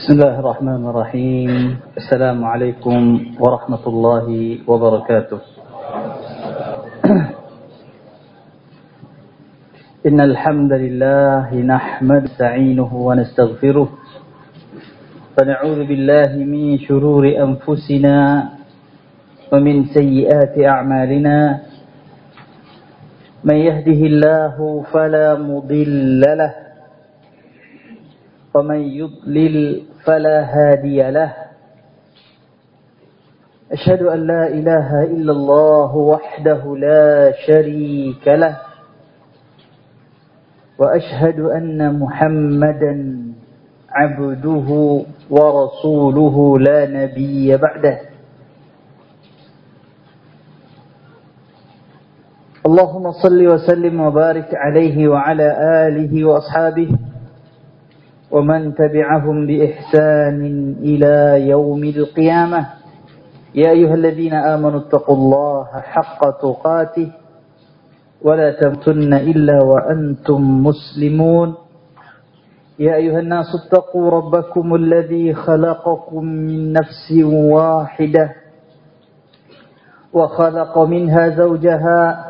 بسم الله الرحمن الرحيم السلام عليكم ورحمة الله وبركاته إن الحمد لله نحمد نستعينه ونستغفره فنعوذ بالله من شرور أنفسنا ومن سيئات أعمالنا من يهده الله فلا مضل له ومن يضلل فلا هادي له. أشهد أن لا إله إلا الله وحده لا شريك له. وأشهد أن محمدا عبده ورسوله لا نبي بعده. اللهم صل وسلم وبارك عليه وعلى آله وأصحابه ومن تبعهم بإحسان إلى يوم القيامة. يا أيها الذين آمنوا اتقوا الله حق تقاته ولا تمتن إلا وأنتم مسلمون. يا أيها الناس اتقوا ربكم الذي خلقكم من نفس واحدة وخلق منها زوجها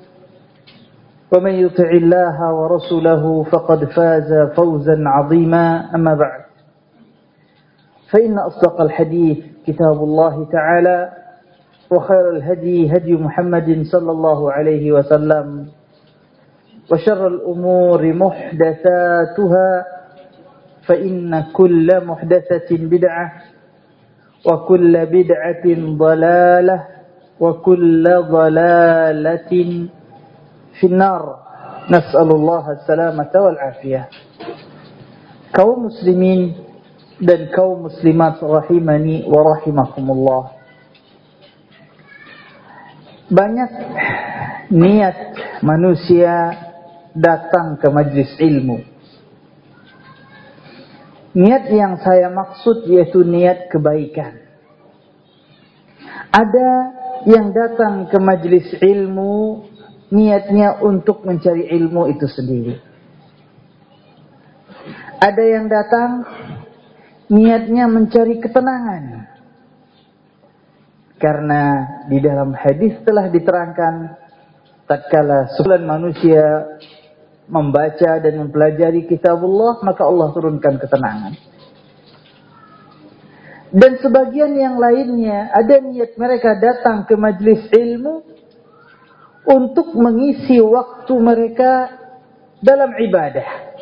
ومن يطع الله ورسوله فقد فاز فوزا عظيما أما بعد. فإن أصدق الحديث كتاب الله تعالى وخير الهدي هدي محمد صلى الله عليه وسلم وشر الأمور محدثاتها فإن كل محدثة بدعة وكل بدعة ضلالة وكل ضلالة finnar. Nas'alullah salamata wal afiyah. Kaum muslimin dan kaum muslimat rahimani wa rahimakumullah. Banyak niat manusia datang ke majlis ilmu. Niat yang saya maksud yaitu niat kebaikan. Ada yang datang ke majlis ilmu niatnya untuk mencari ilmu itu sendiri. Ada yang datang niatnya mencari ketenangan. Karena di dalam hadis telah diterangkan tatkala sebulan manusia membaca dan mempelajari kitabullah maka Allah turunkan ketenangan. Dan sebagian yang lainnya ada niat mereka datang ke majlis ilmu untuk mengisi waktu mereka dalam ibadah.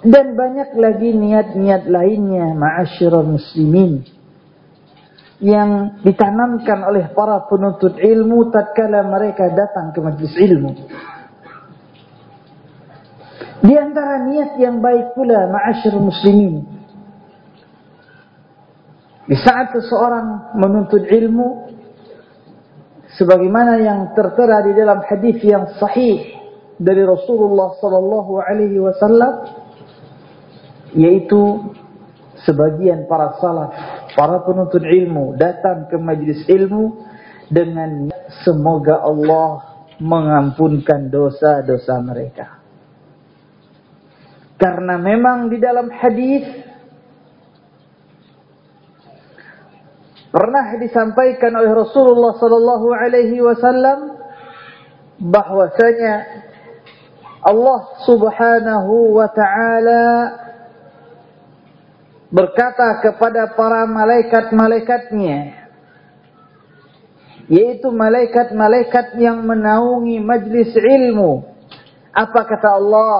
Dan banyak lagi niat-niat lainnya ma'asyiral muslimin yang ditanamkan oleh para penuntut ilmu tatkala mereka datang ke majlis ilmu. Di antara niat yang baik pula ma'asyiral muslimin di saat seseorang menuntut ilmu sebagaimana yang tertera di dalam hadis yang sahih dari Rasulullah sallallahu alaihi wasallam yaitu sebagian para salaf, para penuntut ilmu datang ke majlis ilmu dengan semoga Allah mengampunkan dosa-dosa mereka. Karena memang di dalam hadis pernah disampaikan oleh Rasulullah sallallahu alaihi wasallam bahwasanya Allah Subhanahu wa taala berkata kepada para malaikat-malaikatnya yaitu malaikat-malaikat yang menaungi majlis ilmu. Apa kata Allah?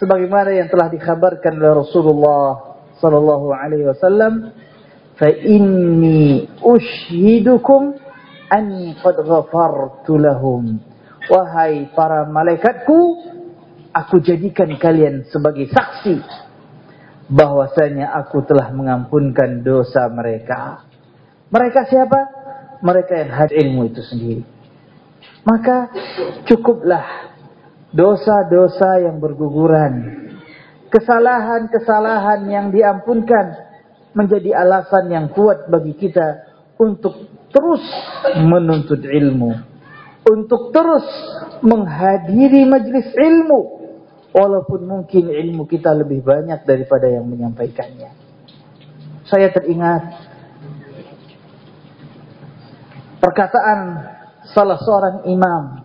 Sebagaimana yang telah dikhabarkan oleh Rasulullah sallallahu alaihi wasallam fa inni ushidukum anni qad ghafartu lahum wahai para malaikatku aku jadikan kalian sebagai saksi bahwasanya aku telah mengampunkan dosa mereka. Mereka siapa? Mereka yang had ilmu itu sendiri. Maka cukuplah dosa-dosa yang berguguran, kesalahan-kesalahan yang diampunkan menjadi alasan yang kuat bagi kita untuk terus menuntut ilmu, untuk terus menghadiri majlis ilmu, walaupun mungkin ilmu kita lebih banyak daripada yang menyampaikannya. Saya teringat perkataan salah seorang imam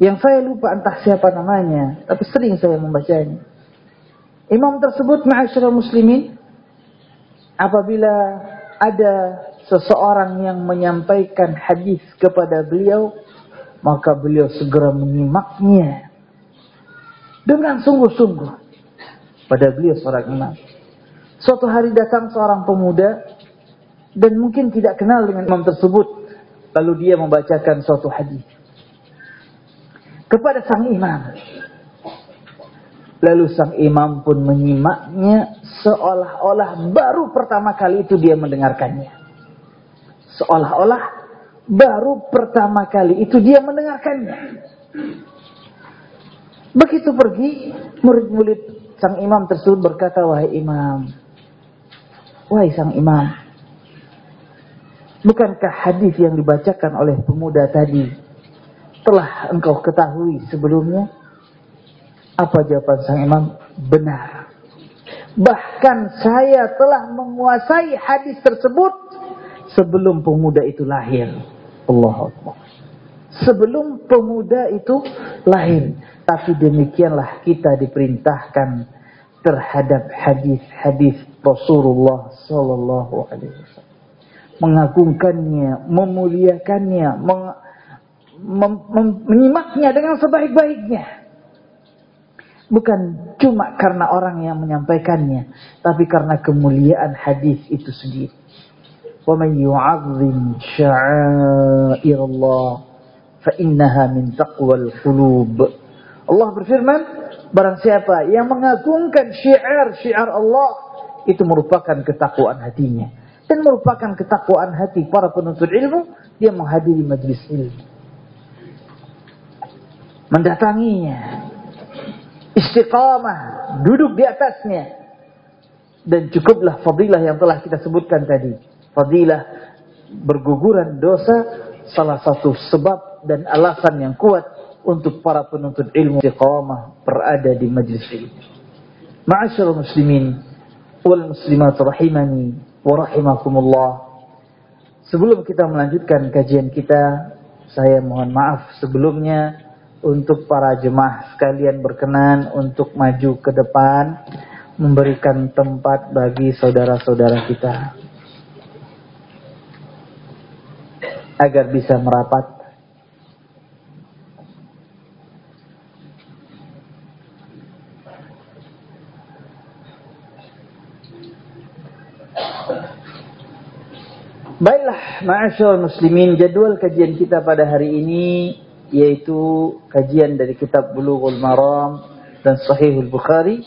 yang saya lupa entah siapa namanya, tapi sering saya membacanya. Imam tersebut ma'asyiral muslimin apabila ada seseorang yang menyampaikan hadis kepada beliau, maka beliau segera menyimaknya dengan sungguh-sungguh pada beliau seorang imam. Suatu hari datang seorang pemuda dan mungkin tidak kenal dengan imam tersebut, lalu dia membacakan suatu hadis kepada sang imam. Lalu sang imam pun menyimaknya seolah-olah baru pertama kali itu dia mendengarkannya. Seolah-olah baru pertama kali itu dia mendengarkannya. Begitu pergi, murid-murid sang imam tersebut berkata, Wahai imam, wahai sang imam, bukankah hadis yang dibacakan oleh pemuda tadi telah engkau ketahui sebelumnya? Apa jawaban sang imam? Benar. Bahkan saya telah menguasai hadis tersebut sebelum pemuda itu lahir. Allah Allah. Sebelum pemuda itu lahir. Tapi demikianlah kita diperintahkan terhadap hadis-hadis Rasulullah Sallallahu Alaihi Wasallam. Mengagungkannya, memuliakannya, meng menyimaknya dengan sebaik-baiknya. Bukan cuma karena orang yang menyampaikannya, tapi karena kemuliaan hadis itu sendiri. Yu'azzim sya'air Allah fa innaha min taqwal qulub. Allah berfirman, barang siapa yang mengagungkan syiar-syiar Allah itu merupakan ketakwaan hatinya dan merupakan ketakwaan hati para penuntut ilmu dia menghadiri majlis ilmu mendatanginya, istiqamah, duduk di atasnya. Dan cukuplah fadilah yang telah kita sebutkan tadi. Fadilah berguguran dosa salah satu sebab dan alasan yang kuat untuk para penuntut ilmu istiqamah berada di majlis ilmu. Ma'asyarul muslimin wal muslimat rahimani wa rahimakumullah. Sebelum kita melanjutkan kajian kita, saya mohon maaf sebelumnya untuk para jemaah sekalian berkenan untuk maju ke depan memberikan tempat bagi saudara-saudara kita. Agar bisa merapat. Baiklah, ma'asyur muslimin, jadwal kajian kita pada hari ini yaitu kajian dari kitab Bulughul Maram dan Sahihul Bukhari.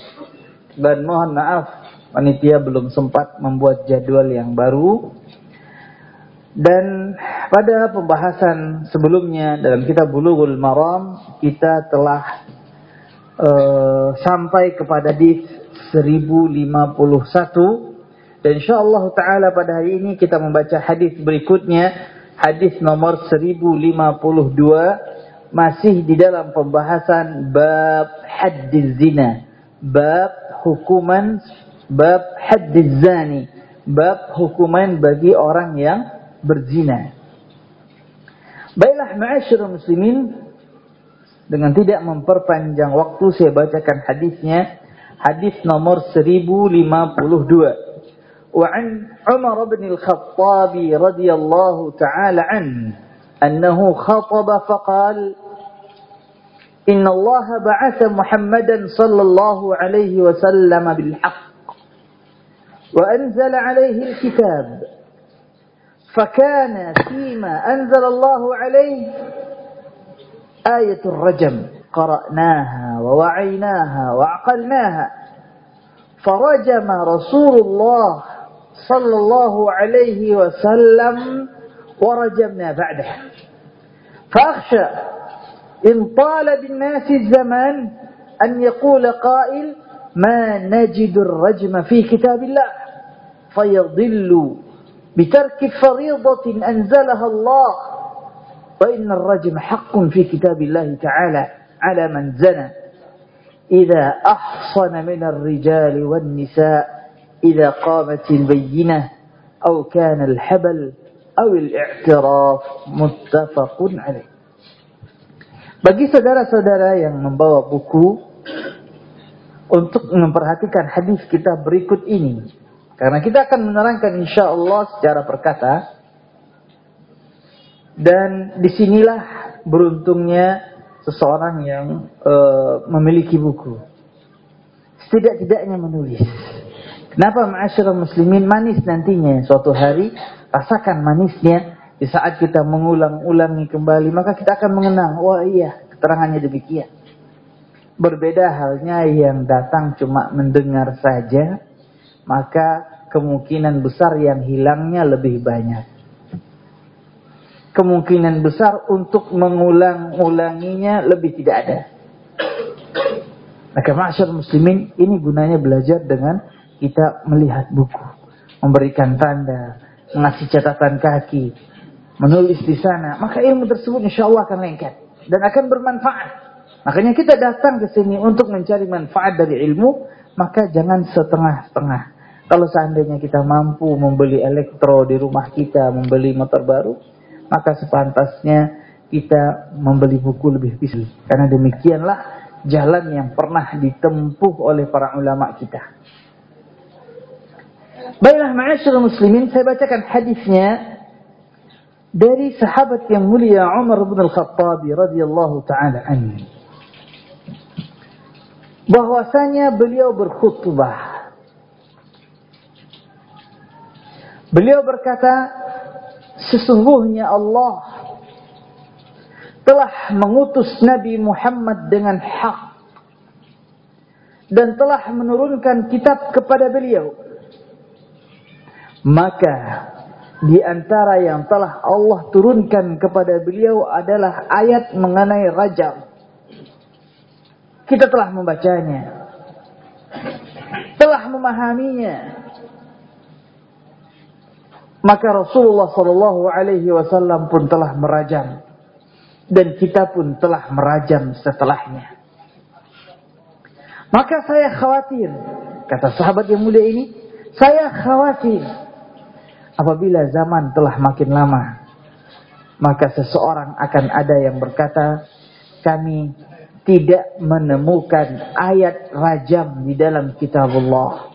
Dan mohon maaf panitia belum sempat membuat jadwal yang baru. Dan pada pembahasan sebelumnya dalam kitab Bulughul Maram kita telah uh, sampai kepada hadis 1051 dan insyaallah taala pada hari ini kita membaca hadis berikutnya hadis nomor 1052 masih di dalam pembahasan bab haddiz zina, bab hukuman bab haddiz zani, bab hukuman bagi orang yang berzina. Baiklah ma'asyiral muslimin dengan tidak memperpanjang waktu saya bacakan hadisnya hadis nomor 1052 وعن عمر بن الخطاب رضي الله تعالى عنه أنه خطب فقال إن الله بعث محمدا صلى الله عليه وسلم بالحق وأنزل عليه الكتاب فكان فيما أنزل الله عليه آية الرجم قرأناها ووعيناها وعقلناها فرجم رسول الله صلى الله عليه وسلم ورجمنا بعده فأخشى إن طال بالناس الزمان أن يقول قائل ما نجد الرجم في كتاب الله فيضل بترك فريضة أنزلها الله وإن الرجم حق في كتاب الله تعالى على من زنى إذا أحصن من الرجال والنساء إذا قامت البينة أو كان الحبل أو الإعتراف متفق عليه Bagi saudara-saudara yang membawa buku untuk memperhatikan hadis kita berikut ini. Karena kita akan menerangkan insya Allah secara perkata. Dan di sinilah beruntungnya seseorang yang uh, memiliki buku. Setidak-tidaknya menulis. Kenapa ma'asyarul muslimin manis nantinya suatu hari rasakan manisnya di saat kita mengulang-ulangi kembali maka kita akan mengenang wah iya keterangannya demikian. Berbeda halnya yang datang cuma mendengar saja maka kemungkinan besar yang hilangnya lebih banyak kemungkinan besar untuk mengulang-ulanginya lebih tidak ada. Maka masyarakat muslimin ini gunanya belajar dengan kita melihat buku. Memberikan tanda, mengasih catatan kaki, menulis di sana. Maka ilmu tersebut insya Allah akan lengket. Dan akan bermanfaat. Makanya kita datang ke sini untuk mencari manfaat dari ilmu. Maka jangan setengah-setengah. Kalau seandainya kita mampu membeli elektro di rumah kita, membeli motor baru, maka sepantasnya kita membeli buku lebih bisa. Karena demikianlah jalan yang pernah ditempuh oleh para ulama kita. Baiklah ma'asyurul muslimin, saya bacakan hadisnya dari sahabat yang mulia Umar bin Al-Khattab radhiyallahu taala anhu. Bahwasanya beliau berkhutbah. Beliau berkata, sesungguhnya Allah telah mengutus Nabi Muhammad dengan hak dan telah menurunkan kitab kepada beliau. Maka di antara yang telah Allah turunkan kepada beliau adalah ayat mengenai rajam. Kita telah membacanya. Telah memahaminya maka Rasulullah Shallallahu Alaihi Wasallam pun telah merajam dan kita pun telah merajam setelahnya. Maka saya khawatir, kata sahabat yang mulia ini, saya khawatir apabila zaman telah makin lama, maka seseorang akan ada yang berkata, kami tidak menemukan ayat rajam di dalam kitab Allah.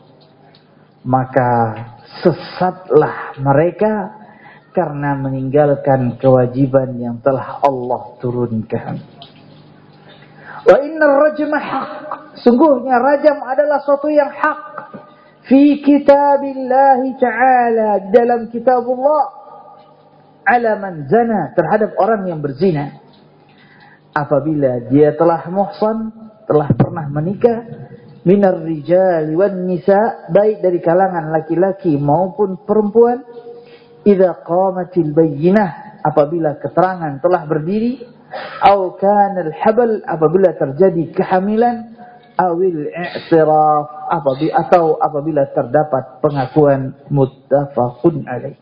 Maka sesatlah mereka karena meninggalkan kewajiban yang telah Allah turunkan. Wa inna rajma haq. Sungguhnya rajam adalah suatu yang hak. Fi kitabillah ta'ala. Dalam kitab Allah. Ala man zana. Terhadap orang yang berzina. Apabila dia telah muhsan. Telah pernah menikah minar rijal wan nisa baik dari kalangan laki-laki maupun perempuan idza qamatil bayyinah apabila keterangan telah berdiri atau kana al habal apabila terjadi kehamilan awil i'tiraf apabila atau apabila terdapat pengakuan muttafaqun alaih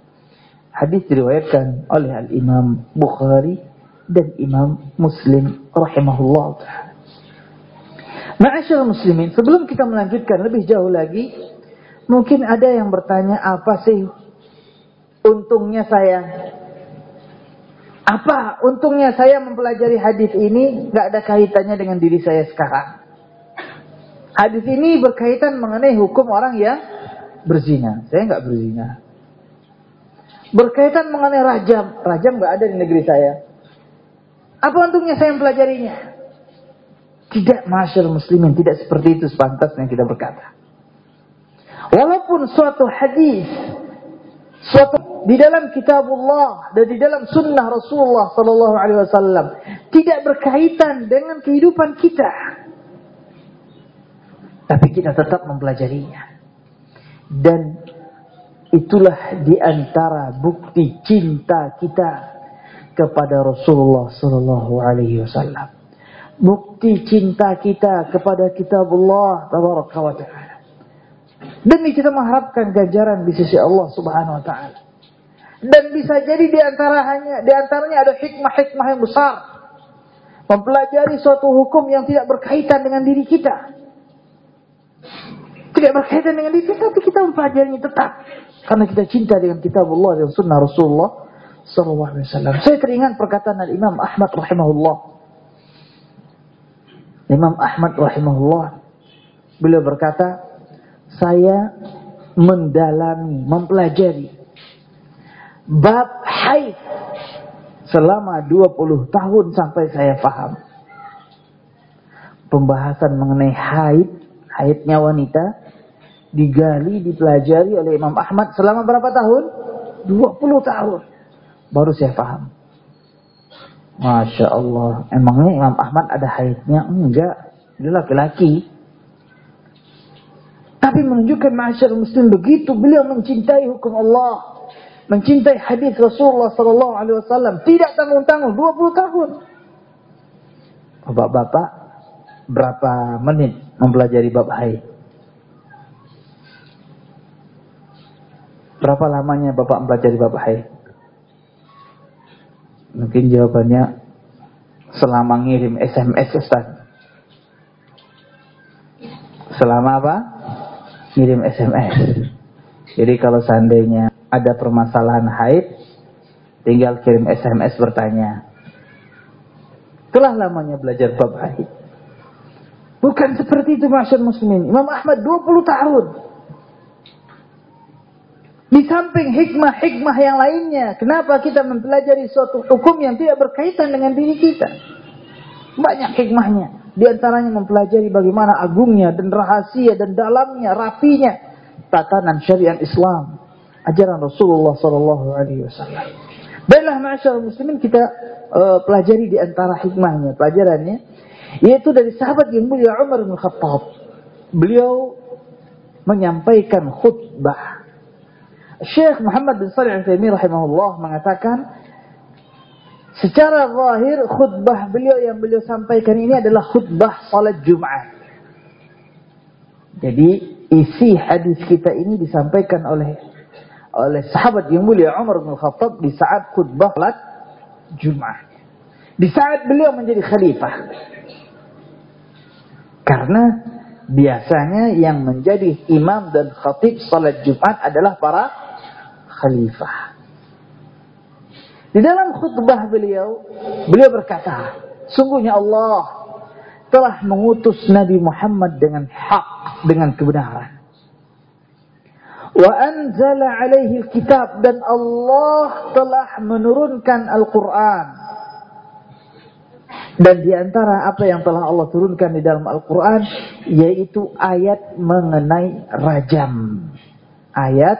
hadis diriwayatkan oleh al Imam Bukhari dan Imam Muslim rahimahullah Ma'asyar muslimin, sebelum kita melanjutkan lebih jauh lagi, mungkin ada yang bertanya, apa sih untungnya saya? Apa untungnya saya mempelajari hadis ini Gak ada kaitannya dengan diri saya sekarang? Hadis ini berkaitan mengenai hukum orang yang berzina. Saya nggak berzina. Berkaitan mengenai rajam. Rajam nggak ada di negeri saya. Apa untungnya saya mempelajarinya? Tidak masyarakat muslimin, tidak seperti itu sepantasnya kita berkata. Walaupun suatu hadis, suatu di dalam kitab Allah dan di dalam sunnah Rasulullah sallallahu alaihi wasallam tidak berkaitan dengan kehidupan kita. Tapi kita tetap mempelajarinya. Dan itulah di antara bukti cinta kita kepada Rasulullah sallallahu alaihi wasallam. Bukti cinta kita kepada kitab Allah tabaraka wa taala. Demi kita mengharapkan ganjaran di sisi Allah Subhanahu wa taala. Dan bisa jadi di antara hanya di antaranya ada hikmah-hikmah yang besar. Mempelajari suatu hukum yang tidak berkaitan dengan diri kita. Tidak berkaitan dengan kita, tapi kita mempelajarinya tetap. Karena kita cinta dengan kitab Allah dan sunnah Rasulullah wasallam. Saya teringat perkataan Imam Ahmad rahimahullah. Imam Ahmad rahimahullah beliau berkata, saya mendalami, mempelajari bab haid selama 20 tahun sampai saya paham. Pembahasan mengenai haid, haidnya wanita digali, dipelajari oleh Imam Ahmad selama berapa tahun? 20 tahun. Baru saya paham. Masya Allah. Emangnya Imam Ahmad ada haidnya? Enggak. Dia laki-laki. Tapi menunjukkan masyarakat muslim begitu beliau mencintai hukum Allah mencintai hadis Rasulullah sallallahu alaihi wasallam tidak tanggung-tanggung 20 tahun. Bapak-bapak berapa menit mempelajari bab haid? Berapa lamanya Bapak mempelajari haid? Mungkin jawabannya selama ngirim SMS Ustaz. Selama apa? Ngirim SMS. Jadi kalau seandainya ada permasalahan haid, tinggal kirim SMS bertanya. Telah lamanya belajar bab haid. Bukan seperti itu masyarakat muslimin. Imam Ahmad 20 tahun. Di samping hikmah-hikmah yang lainnya. Kenapa kita mempelajari suatu hukum yang tidak berkaitan dengan diri kita? Banyak hikmahnya. Di antaranya mempelajari bagaimana agungnya dan rahasia dan dalamnya, rapinya tatanan syariat Islam ajaran Rasulullah Sallallahu Alaihi Wasallam. Baiklah masyarakat muslimin kita uh, pelajari di antara hikmahnya, pelajarannya, yaitu dari sahabat yang mulia Umar bin Khattab. Beliau menyampaikan khutbah. Syekh Muhammad bin Salih Al-Taimiyah rahimahullah mengatakan secara zahir khutbah beliau yang beliau sampaikan ini adalah khutbah salat Jumat. Jadi isi hadis kita ini disampaikan oleh oleh sahabat yang mulia Umar bin Khattab di saat khutbah salat Jumat. Di saat beliau menjadi khalifah. Karena biasanya yang menjadi imam dan khatib salat Jumat adalah para khalifah. Di dalam khutbah beliau, beliau berkata, sungguhnya Allah telah mengutus Nabi Muhammad dengan hak, dengan kebenaran wa anzala alaihi kitab dan Allah telah menurunkan Al-Qur'an. Dan di antara apa yang telah Allah turunkan di dalam Al-Qur'an yaitu ayat mengenai rajam. Ayat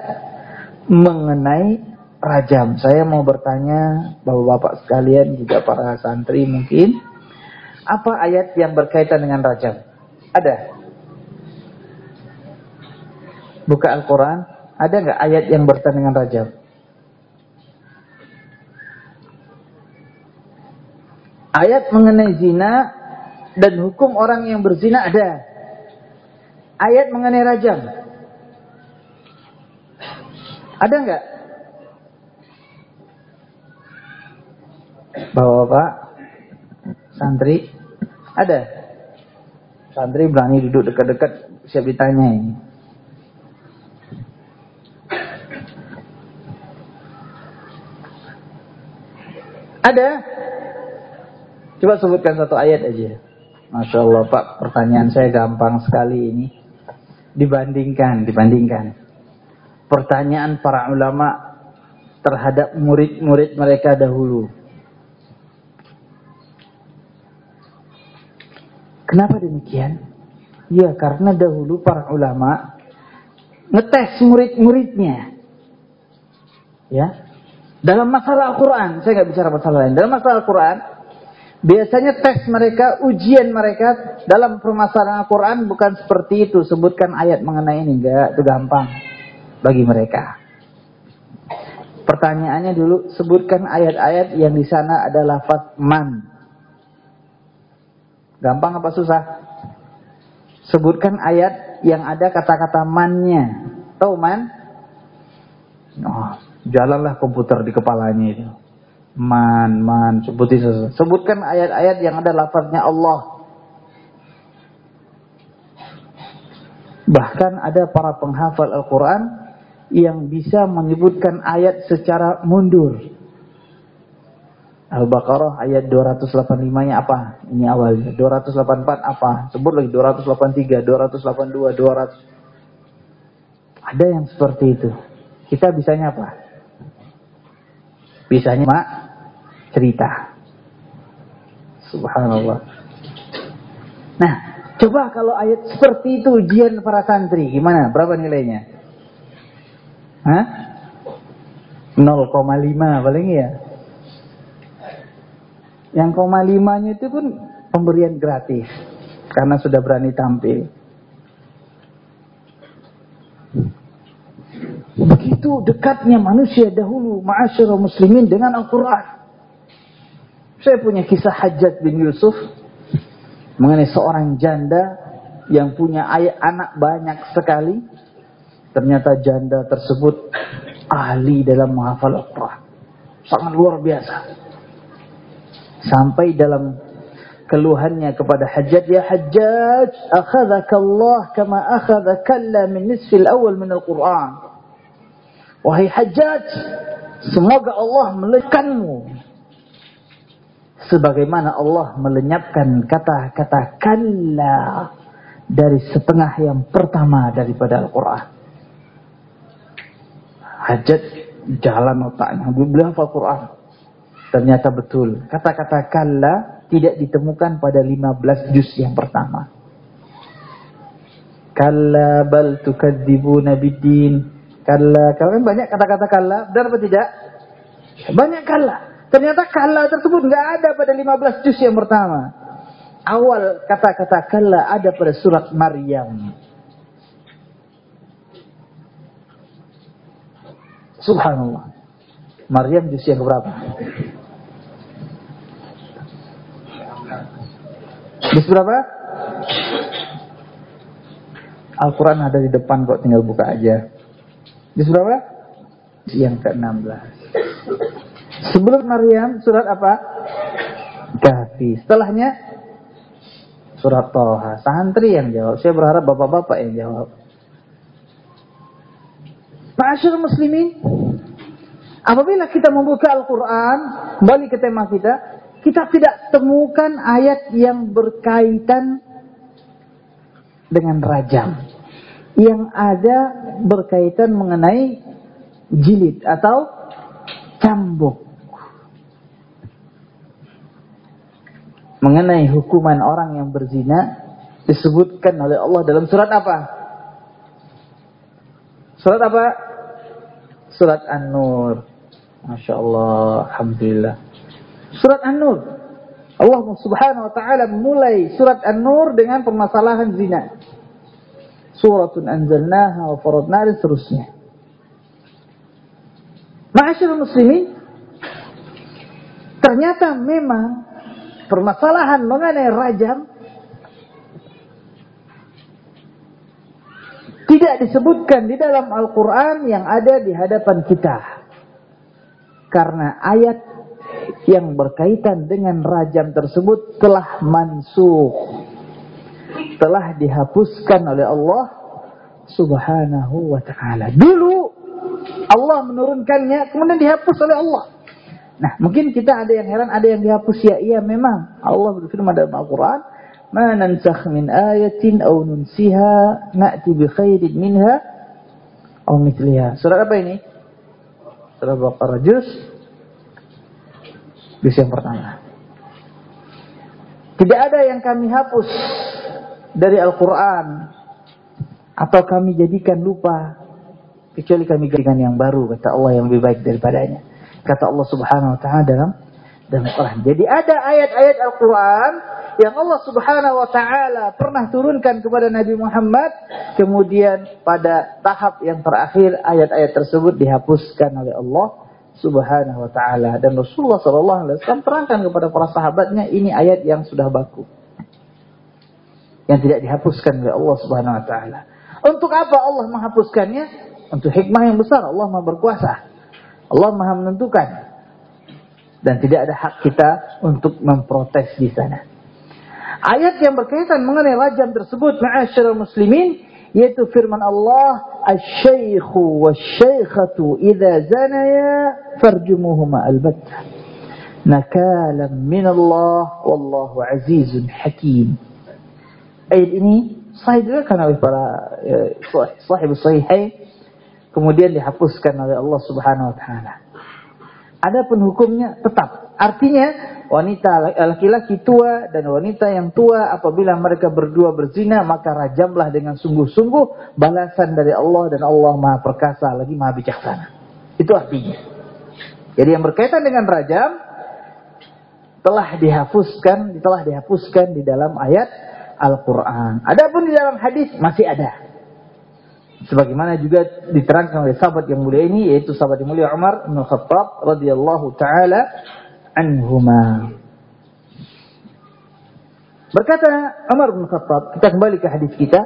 mengenai rajam. Saya mau bertanya Bapak-bapak sekalian juga para santri mungkin apa ayat yang berkaitan dengan rajam? Ada? buka Al-Quran, ada nggak ayat yang berkaitan dengan rajam? Ayat mengenai zina dan hukum orang yang berzina ada. Ayat mengenai rajam. Ada nggak? Bapak-bapak, santri, ada. Santri berani duduk dekat-dekat, siap ditanya. Ada? Coba sebutkan satu ayat aja. Masya Allah Pak, pertanyaan saya gampang sekali ini. Dibandingkan, dibandingkan. Pertanyaan para ulama terhadap murid-murid mereka dahulu. Kenapa demikian? Ya karena dahulu para ulama ngetes murid-muridnya. Ya, dalam masalah Al-Quran, saya nggak bicara masalah lain. Dalam masalah Al-Quran, Biasanya tes mereka, ujian mereka dalam permasalahan Al-Quran bukan seperti itu. Sebutkan ayat mengenai ini. Enggak, itu gampang bagi mereka. Pertanyaannya dulu, sebutkan ayat-ayat yang di sana ada lafaz man. Gampang apa susah? Sebutkan ayat yang ada kata-kata mannya. Tahu man? Oh, jalanlah komputer di kepalanya itu. Man, man, sebutin Sebutkan ayat-ayat yang ada lafaznya Allah. Bahkan ada para penghafal Al-Quran yang bisa menyebutkan ayat secara mundur. Al-Baqarah ayat 285-nya apa? Ini awalnya. 284 apa? Sebut lagi 283, 282, 200. Ada yang seperti itu. Kita bisanya apa? Bisanya mak cerita. Subhanallah. Nah, coba kalau ayat seperti itu ujian para santri, gimana? Berapa nilainya? Hah? 0,5 paling ya. Yang koma limanya itu pun pemberian gratis. Karena sudah berani tampil. Begitu dekatnya manusia dahulu ma'asyara muslimin dengan Al-Quran. Saya punya kisah Hajjat bin Yusuf mengenai seorang janda yang punya ayah anak banyak sekali. Ternyata janda tersebut ahli dalam menghafal Al-Quran. Sangat luar biasa. Sampai dalam keluhannya kepada Hajjat, Ya Hajjat, akhadhaka Allah kama akhadha kalla min nisfil awal min Al-Quran. Wahai Hajjat, semoga Allah melekanmu sebagaimana Allah melenyapkan kata-kata kalla dari setengah yang pertama daripada Al-Quran. Hajat jalan otaknya, beliau hafal Quran. Ternyata betul, kata-kata kalla tidak ditemukan pada 15 juz yang pertama. Kalla bal tukadzibuna biddin. Kalla, kalau kan banyak kata-kata kalla, benar apa tidak? Banyak kalla. Ternyata kala tersebut nggak ada pada 15 juz yang pertama. Awal kata-kata kala ada pada surat Maryam. Subhanallah. Maryam juz yang berapa? Juz berapa? Al-Quran ada di depan kok tinggal buka aja. Juz berapa? Yang ke-16. Sebelum Maryam surat apa? Kahfi. Setelahnya surat Toha. Santri yang jawab. Saya berharap bapak-bapak yang jawab. Ma'asyur muslimin. Apabila kita membuka Al-Quran, kembali ke tema kita, kita tidak temukan ayat yang berkaitan dengan rajam. Yang ada berkaitan mengenai jilid atau cambuk. mengenai hukuman orang yang berzina disebutkan oleh Allah dalam surat apa? Surat apa? Surat An-Nur. Masya Allah, Alhamdulillah. Surat An-Nur. Allah subhanahu wa ta'ala mulai surat An-Nur dengan permasalahan zina. Suratun anzalnaha wa faradna dan seterusnya. Ma'asyil muslimin, ternyata memang permasalahan mengenai rajam tidak disebutkan di dalam Al-Quran yang ada di hadapan kita. Karena ayat yang berkaitan dengan rajam tersebut telah mansuh. Telah dihapuskan oleh Allah subhanahu wa ta'ala. Dulu Allah menurunkannya, kemudian dihapus oleh Allah. Nah, mungkin kita ada yang heran, ada yang dihapus ya. Iya, memang Allah berfirman dalam Al-Qur'an, "Ma nansakh min ayatin aw nunsiha na'ti bi minha aw mithliha." Surat apa ini? Surat Baqarah juz juz yang pertama. Tidak ada yang kami hapus dari Al-Qur'an atau kami jadikan lupa kecuali kami jadikan yang baru kata Allah yang lebih baik daripadanya. Kata Allah Subhanahu wa taala dalam dan Quran. Jadi ada ayat-ayat Al-Quran yang Allah Subhanahu wa taala pernah turunkan kepada Nabi Muhammad kemudian pada tahap yang terakhir ayat-ayat tersebut dihapuskan oleh Allah Subhanahu wa taala dan Rasulullah sallallahu alaihi wasallam terangkan kepada para sahabatnya ini ayat yang sudah baku yang tidak dihapuskan oleh Allah Subhanahu wa taala. Untuk apa Allah menghapuskannya? Untuk hikmah yang besar. Allah Maha berkuasa. Allah Maha menentukan. Dan tidak ada hak kita untuk memprotes di sana. Ayat yang berkaitan mengenai rajam tersebut, ma'asyiral muslimin, yaitu firman Allah, "Asy-syaikhu wasy-syaikhatu idza zanaya farjumuhuma albatta." Nakalan min Allah wallahu azizun hakim. Ayat ini sahih diriwayatkan oleh para sahib sahihain kemudian dihapuskan oleh Allah Subhanahu wa taala. Adapun hukumnya tetap. Artinya wanita laki-laki tua dan wanita yang tua apabila mereka berdua berzina maka rajamlah dengan sungguh-sungguh balasan dari Allah dan Allah Maha perkasa lagi Maha bijaksana. Itu artinya. Jadi yang berkaitan dengan rajam telah dihapuskan telah dihapuskan di dalam ayat Al-Quran. Adapun di dalam hadis masih ada. Sebagaimana juga diterangkan oleh sahabat yang mulia ini, yaitu sahabat yang mulia Umar bin Khattab radhiyallahu taala anhuma. Berkata Umar bin Khattab, kita kembali ke hadis kita.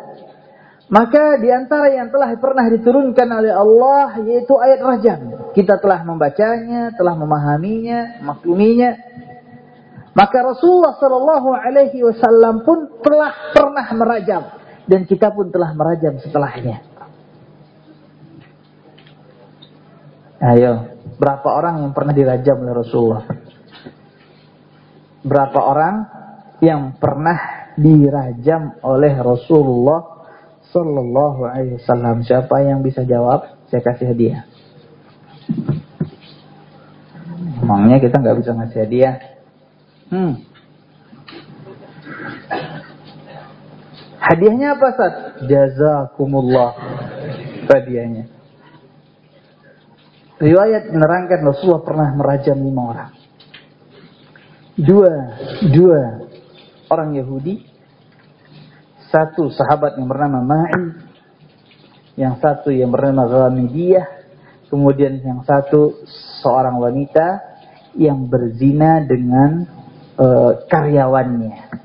Maka di antara yang telah pernah diturunkan oleh Allah yaitu ayat rajam. Kita telah membacanya, telah memahaminya, makluminya, maka Rasulullah Shallallahu Alaihi Wasallam pun telah pernah merajam dan kita pun telah merajam setelahnya. Ayo, berapa orang yang pernah dirajam oleh Rasulullah? Berapa orang yang pernah dirajam oleh Rasulullah Sallallahu Alaihi Wasallam? Siapa yang bisa jawab? Saya kasih hadiah. Emangnya kita nggak bisa ngasih hadiah? Hmm. Hadiahnya apa Sat? Jazakumullah. Hadiahnya. Riwayat menerangkan Rasulullah pernah merajam lima orang. Dua, dua orang Yahudi. Satu sahabat yang bernama Ma'i. Yang satu yang bernama Ghamidiyah. Kemudian yang satu seorang wanita yang berzina dengan uh, karyawannya.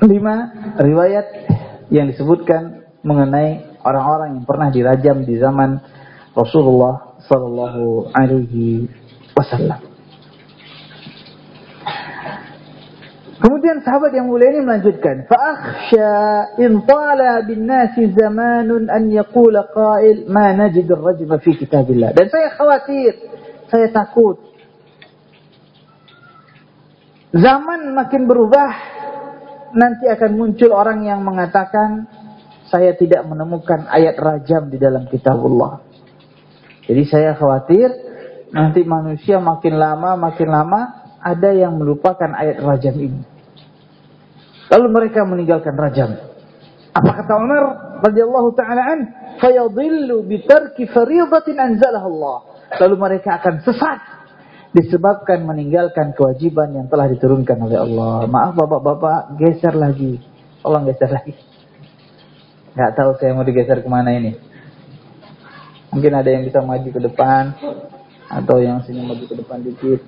Lima, riwayat yang disebutkan mengenai orang-orang yang pernah dirajam di zaman Rasulullah Sallallahu Alaihi Wasallam. Kemudian sahabat yang mulia ini melanjutkan, "Fa'akhsha in tala bin nasi zamanun an yaqula qail ma najid ar-rajma fi kitabillah." Dan saya khawatir, saya takut Zaman makin berubah, nanti akan muncul orang yang mengatakan, saya tidak menemukan ayat rajam di dalam kitab Allah. Jadi saya khawatir, nanti manusia makin lama, makin lama, ada yang melupakan ayat rajam ini. Lalu mereka meninggalkan rajam. Apa kata Umar radhiyallahu taala an? Fayadhillu bitarki fariidatin anzalaha Allah. Lalu mereka akan sesat disebabkan meninggalkan kewajiban yang telah diturunkan oleh Allah. Maaf bapak-bapak, geser lagi. Tolong geser lagi. Gak tahu saya mau digeser ke mana ini. Mungkin ada yang bisa maju ke depan. Atau yang sini maju ke depan dikit.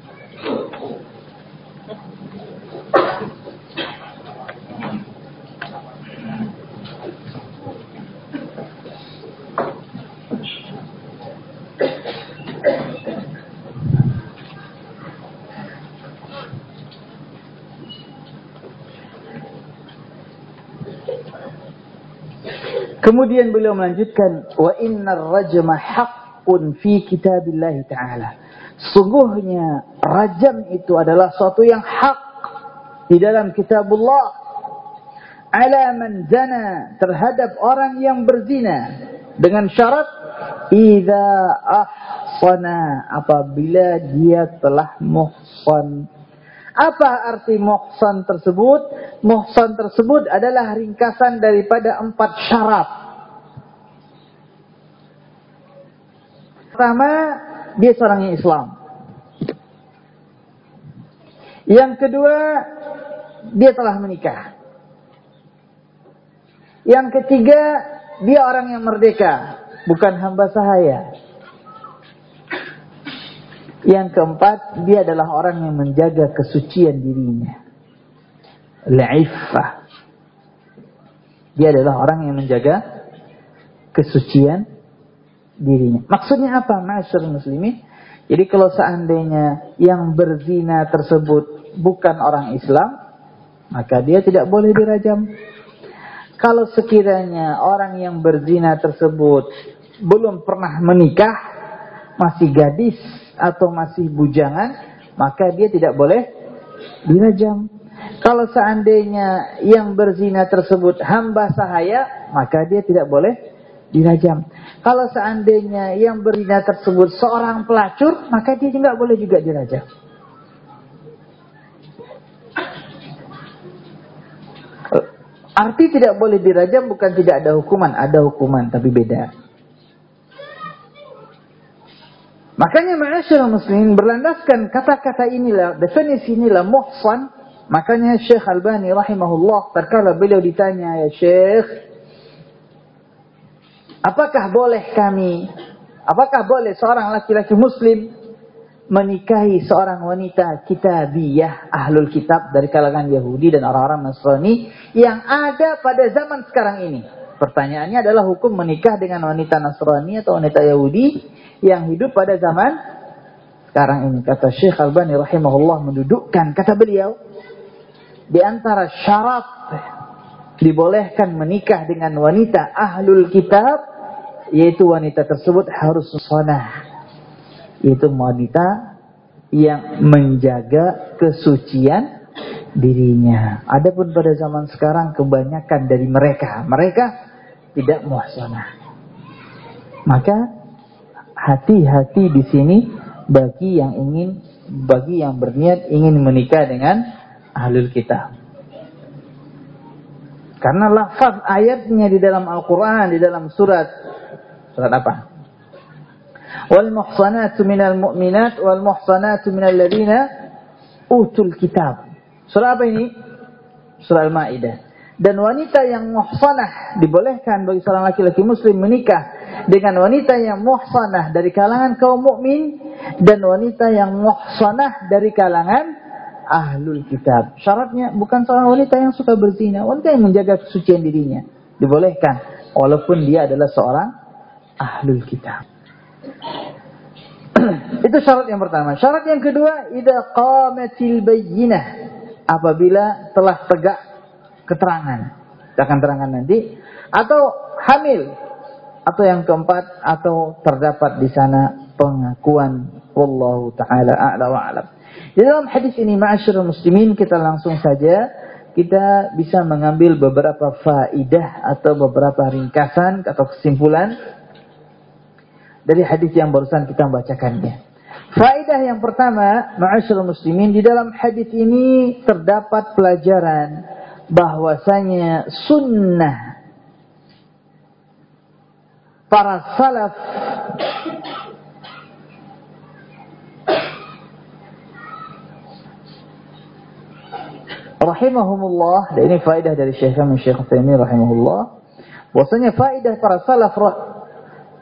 Kemudian beliau melanjutkan wa innar rajma haqqun fi kitabillah taala. Sungguhnya rajam itu adalah suatu yang hak di dalam kitabullah ala man zana terhadap orang yang berzina dengan syarat idza ahsana apabila dia telah muhsan apa arti muhsan tersebut? Muhsan tersebut adalah ringkasan daripada empat syarat. Pertama, dia seorang yang Islam. Yang kedua, dia telah menikah. Yang ketiga, dia orang yang merdeka, bukan hamba sahaya. Yang keempat, dia adalah orang yang menjaga kesucian dirinya. La'iffah. Dia adalah orang yang menjaga kesucian dirinya. Maksudnya apa? Masyur muslimin. Jadi kalau seandainya yang berzina tersebut bukan orang Islam, maka dia tidak boleh dirajam. Kalau sekiranya orang yang berzina tersebut belum pernah menikah, masih gadis atau masih bujangan, maka dia tidak boleh dirajam. Kalau seandainya yang berzina tersebut hamba sahaya, maka dia tidak boleh dirajam. Kalau seandainya yang berzina tersebut seorang pelacur, maka dia tidak boleh juga dirajam. Arti tidak boleh dirajam bukan tidak ada hukuman, ada hukuman tapi beda. Makanya ma'asyar muslimin berlandaskan kata-kata inilah, definisi inilah muhsan. Makanya Syekh Albani rahimahullah terkala beliau ditanya, ya Syekh, apakah boleh kami, apakah boleh seorang laki-laki muslim menikahi seorang wanita kitabiyah ahlul kitab dari kalangan Yahudi dan orang-orang Nasrani yang ada pada zaman sekarang ini. Pertanyaannya adalah hukum menikah dengan wanita Nasrani atau wanita Yahudi yang hidup pada zaman sekarang ini. Kata Syekh Albani rahimahullah mendudukkan kata beliau di antara syarat dibolehkan menikah dengan wanita ahlul kitab yaitu wanita tersebut harus sonah itu wanita yang menjaga kesucian dirinya. Adapun pada zaman sekarang kebanyakan dari mereka, mereka tidak muhsanah. Maka hati-hati di sini bagi yang ingin bagi yang berniat ingin menikah dengan ahlul kitab. Karena lafaz ayatnya di dalam Al-Quran, di dalam surat. Surat apa? Wal muhsanatu minal mu'minat wal muhsanatu minal ladina utul kitab. Surat apa ini? Surat Al-Ma'idah. Dan wanita yang muhsanah dibolehkan bagi seorang laki-laki muslim menikah dengan wanita yang muhsanah dari kalangan kaum mukmin dan wanita yang muhsanah dari kalangan ahlul kitab. Syaratnya bukan seorang wanita yang suka berzina, wanita yang menjaga kesucian dirinya. Dibolehkan walaupun dia adalah seorang ahlul kitab. Itu syarat yang pertama. Syarat yang kedua, idza qamatil bayyinah. Apabila telah tegak keterangan. Kita akan terangkan nanti atau hamil atau yang keempat atau terdapat di sana pengakuan wallahu taala a'la wa a'lam. Di dalam hadis ini ma'asyiral muslimin kita langsung saja kita bisa mengambil beberapa faidah atau beberapa ringkasan atau kesimpulan dari hadis yang barusan kita bacakannya. Faedah yang pertama, ma'asyiral muslimin, di dalam hadis ini terdapat pelajaran bahwasanya sunnah para salaf rahimahumullah dan ini faedah dari Syekh kami Syekh Utsaimin rahimahullah bahwasanya faedah para salaf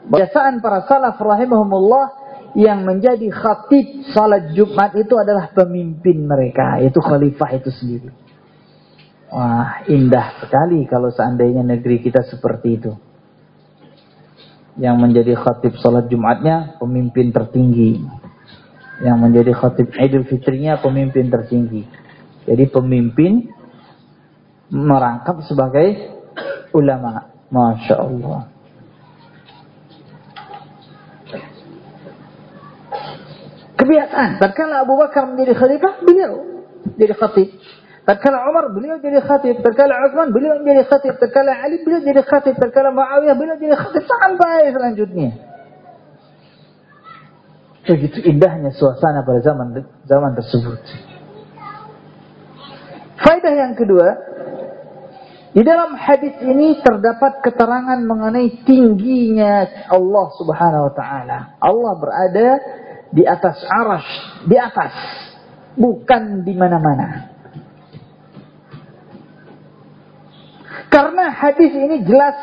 Biasaan para salaf rahimahumullah yang menjadi khatib salat Jumat itu adalah pemimpin mereka, yaitu khalifah itu sendiri. Wah, indah sekali kalau seandainya negeri kita seperti itu. Yang menjadi khatib salat Jumatnya pemimpin tertinggi. Yang menjadi khatib Idul Fitrinya pemimpin tertinggi. Jadi pemimpin merangkap sebagai ulama. Masya Allah. Kebiasaan. Tatkala Abu Bakar menjadi khalifah, beliau jadi khatib. Tatkala Umar, beliau jadi khatib. Tatkala Utsman, beliau menjadi khatib. Tatkala Ali, beliau jadi khatib. Tatkala Muawiyah, beliau jadi khatib sampai selanjutnya. Begitu indahnya suasana pada zaman zaman tersebut. Faedah yang kedua, di dalam hadis ini terdapat keterangan mengenai tingginya Allah Subhanahu wa taala. Allah berada di atas arash, di atas, bukan di mana-mana. Karena hadis ini jelas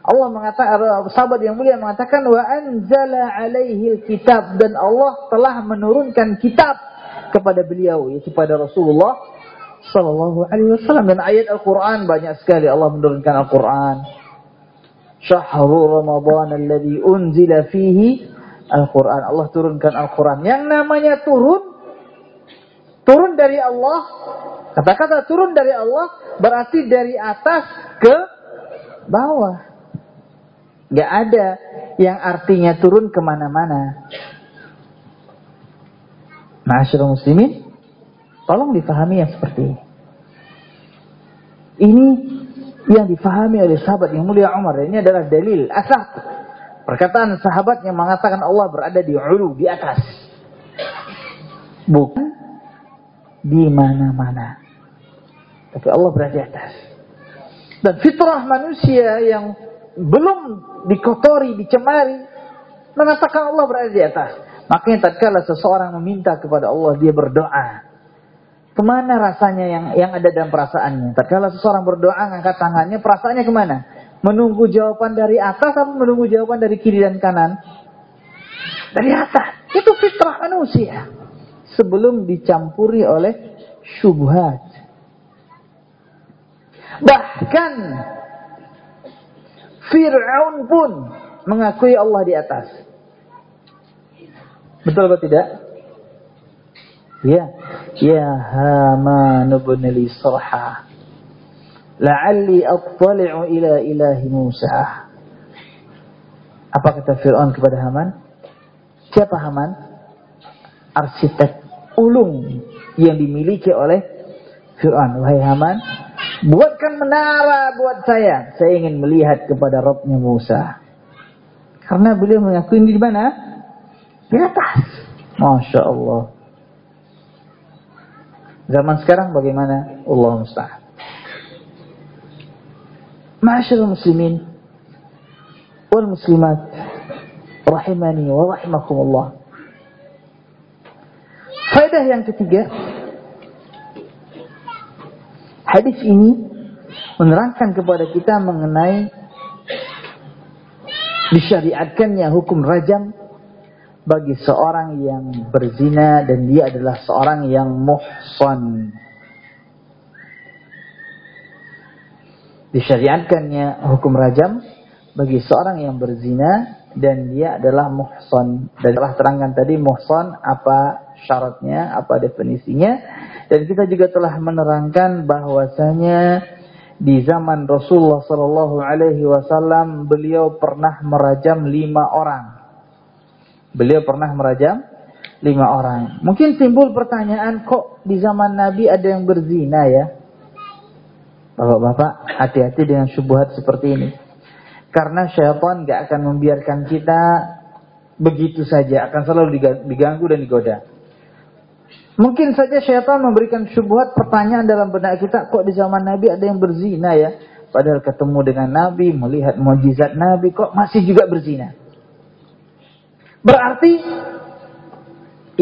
Allah mengatakan sahabat yang mulia mengatakan wa anzala alaihi kitab dan Allah telah menurunkan kitab kepada beliau yaitu pada Rasulullah sallallahu alaihi wasallam dan ayat Al-Qur'an banyak sekali Allah menurunkan Al-Qur'an. Syahrul Ramadan alladhi unzila fihi Al-Qur'an. Allah turunkan Al-Qur'an. Yang namanya turun turun dari Allah. Kata-kata turun dari Allah berarti dari atas ke bawah. Gak ada yang artinya turun ke mana-mana. Ma'asyurul muslimin, tolong difahami yang seperti ini. Ini yang difahami oleh sahabat yang mulia Umar. Ini adalah dalil, asal. Perkataan sahabat yang mengatakan Allah berada di ulu, di atas. Bukan di mana-mana. Tapi Allah berada di atas. Dan fitrah manusia yang belum dikotori, dicemari, mengatakan Allah berada di atas. Makanya tatkala seseorang meminta kepada Allah, dia berdoa. Ke mana rasanya yang yang ada dalam perasaannya? Tatkala seseorang berdoa, angkat tangannya, perasaannya ke mana? Menunggu jawaban dari atas atau menunggu jawaban dari kiri dan kanan? Dari atas. Itu fitrah manusia. Sebelum dicampuri oleh syubhat. Bahkan Fir'aun pun mengakui Allah di atas. Betul atau tidak? Ya. Ya Haman ibn li sarha. La'alli attali'u ila ilahi Musa. Apa kata Fir'aun kepada Haman? Siapa Haman? Arsitek ulung yang dimiliki oleh Fir'aun. Wahai Haman, buatkan menara buat saya. Saya ingin melihat kepada Rabbnya Musa. Karena beliau mengakui di mana? Di atas. Masya Allah. Zaman sekarang bagaimana? Allah musta'an. Ma'asyarul muslimin wal muslimat rahimani wa rahimakumullah. Faedah yang ketiga, hadis ini menerangkan kepada kita mengenai disyariatkannya hukum rajam bagi seorang yang berzina dan dia adalah seorang yang muhsan. Disyariatkannya hukum rajam bagi seorang yang berzina dan dia adalah muhsan. Dan telah terangkan tadi muhsan apa syaratnya, apa definisinya. Dan kita juga telah menerangkan bahwasanya di zaman Rasulullah Sallallahu Alaihi Wasallam beliau pernah merajam lima orang Beliau pernah merajam lima orang. Mungkin timbul pertanyaan, kok di zaman Nabi ada yang berzina ya? Bapak-bapak, hati-hati dengan syubhat seperti ini. Karena syaitan gak akan membiarkan kita begitu saja. Akan selalu diganggu dan digoda. Mungkin saja syaitan memberikan syubhat pertanyaan dalam benak kita, kok di zaman Nabi ada yang berzina ya? Padahal ketemu dengan Nabi, melihat mujizat Nabi, kok masih juga berzina? Berarti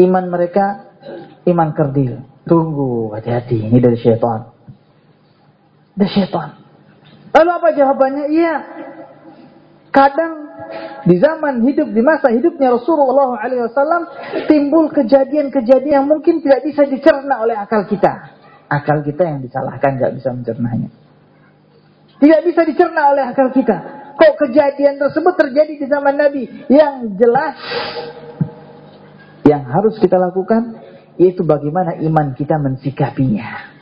iman mereka iman kerdil. Tunggu, hati-hati. Ini dari syaitan. Dari syaitan. Lalu apa jawabannya? Iya. Kadang di zaman hidup, di masa hidupnya Rasulullah SAW, timbul kejadian-kejadian yang mungkin tidak bisa dicerna oleh akal kita. Akal kita yang disalahkan, tidak bisa mencernanya. Tidak bisa dicerna oleh akal kita. Kok kejadian tersebut terjadi di zaman Nabi? Yang jelas yang harus kita lakukan yaitu bagaimana iman kita mensikapinya.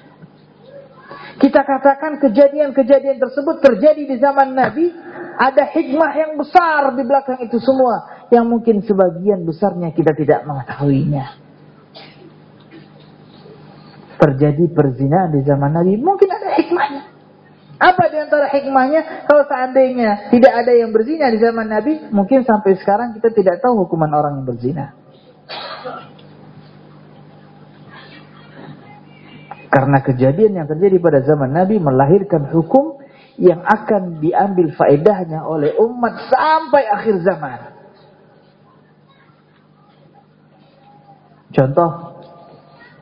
Kita katakan kejadian-kejadian tersebut terjadi di zaman Nabi, ada hikmah yang besar di belakang itu semua yang mungkin sebagian besarnya kita tidak mengetahuinya. Terjadi perzinahan di zaman Nabi, mungkin ada hikmahnya. Apa di antara hikmahnya? Kalau seandainya tidak ada yang berzina di zaman Nabi, mungkin sampai sekarang kita tidak tahu hukuman orang yang berzina. Karena kejadian yang terjadi pada zaman Nabi melahirkan hukum yang akan diambil faedahnya oleh umat sampai akhir zaman. Contoh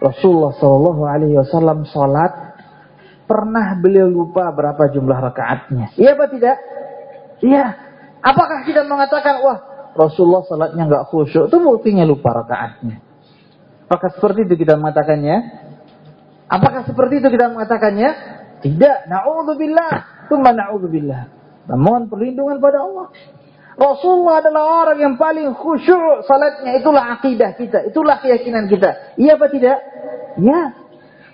Rasulullah Shallallahu Alaihi Wasallam pernah beliau lupa berapa jumlah rakaatnya. Iya apa tidak? Iya. Apakah kita mengatakan wah Rasulullah sholatnya nggak khusyuk itu buktinya lupa rakaatnya? Apakah seperti itu kita mengatakannya? Apakah seperti itu kita mengatakannya? Tidak. Na'udzubillah. Tumma na'udzubillah. Namun perlindungan pada Allah. Rasulullah adalah orang yang paling khusyuk salatnya. Itulah akidah kita. Itulah keyakinan kita. Iya apa tidak? Ya.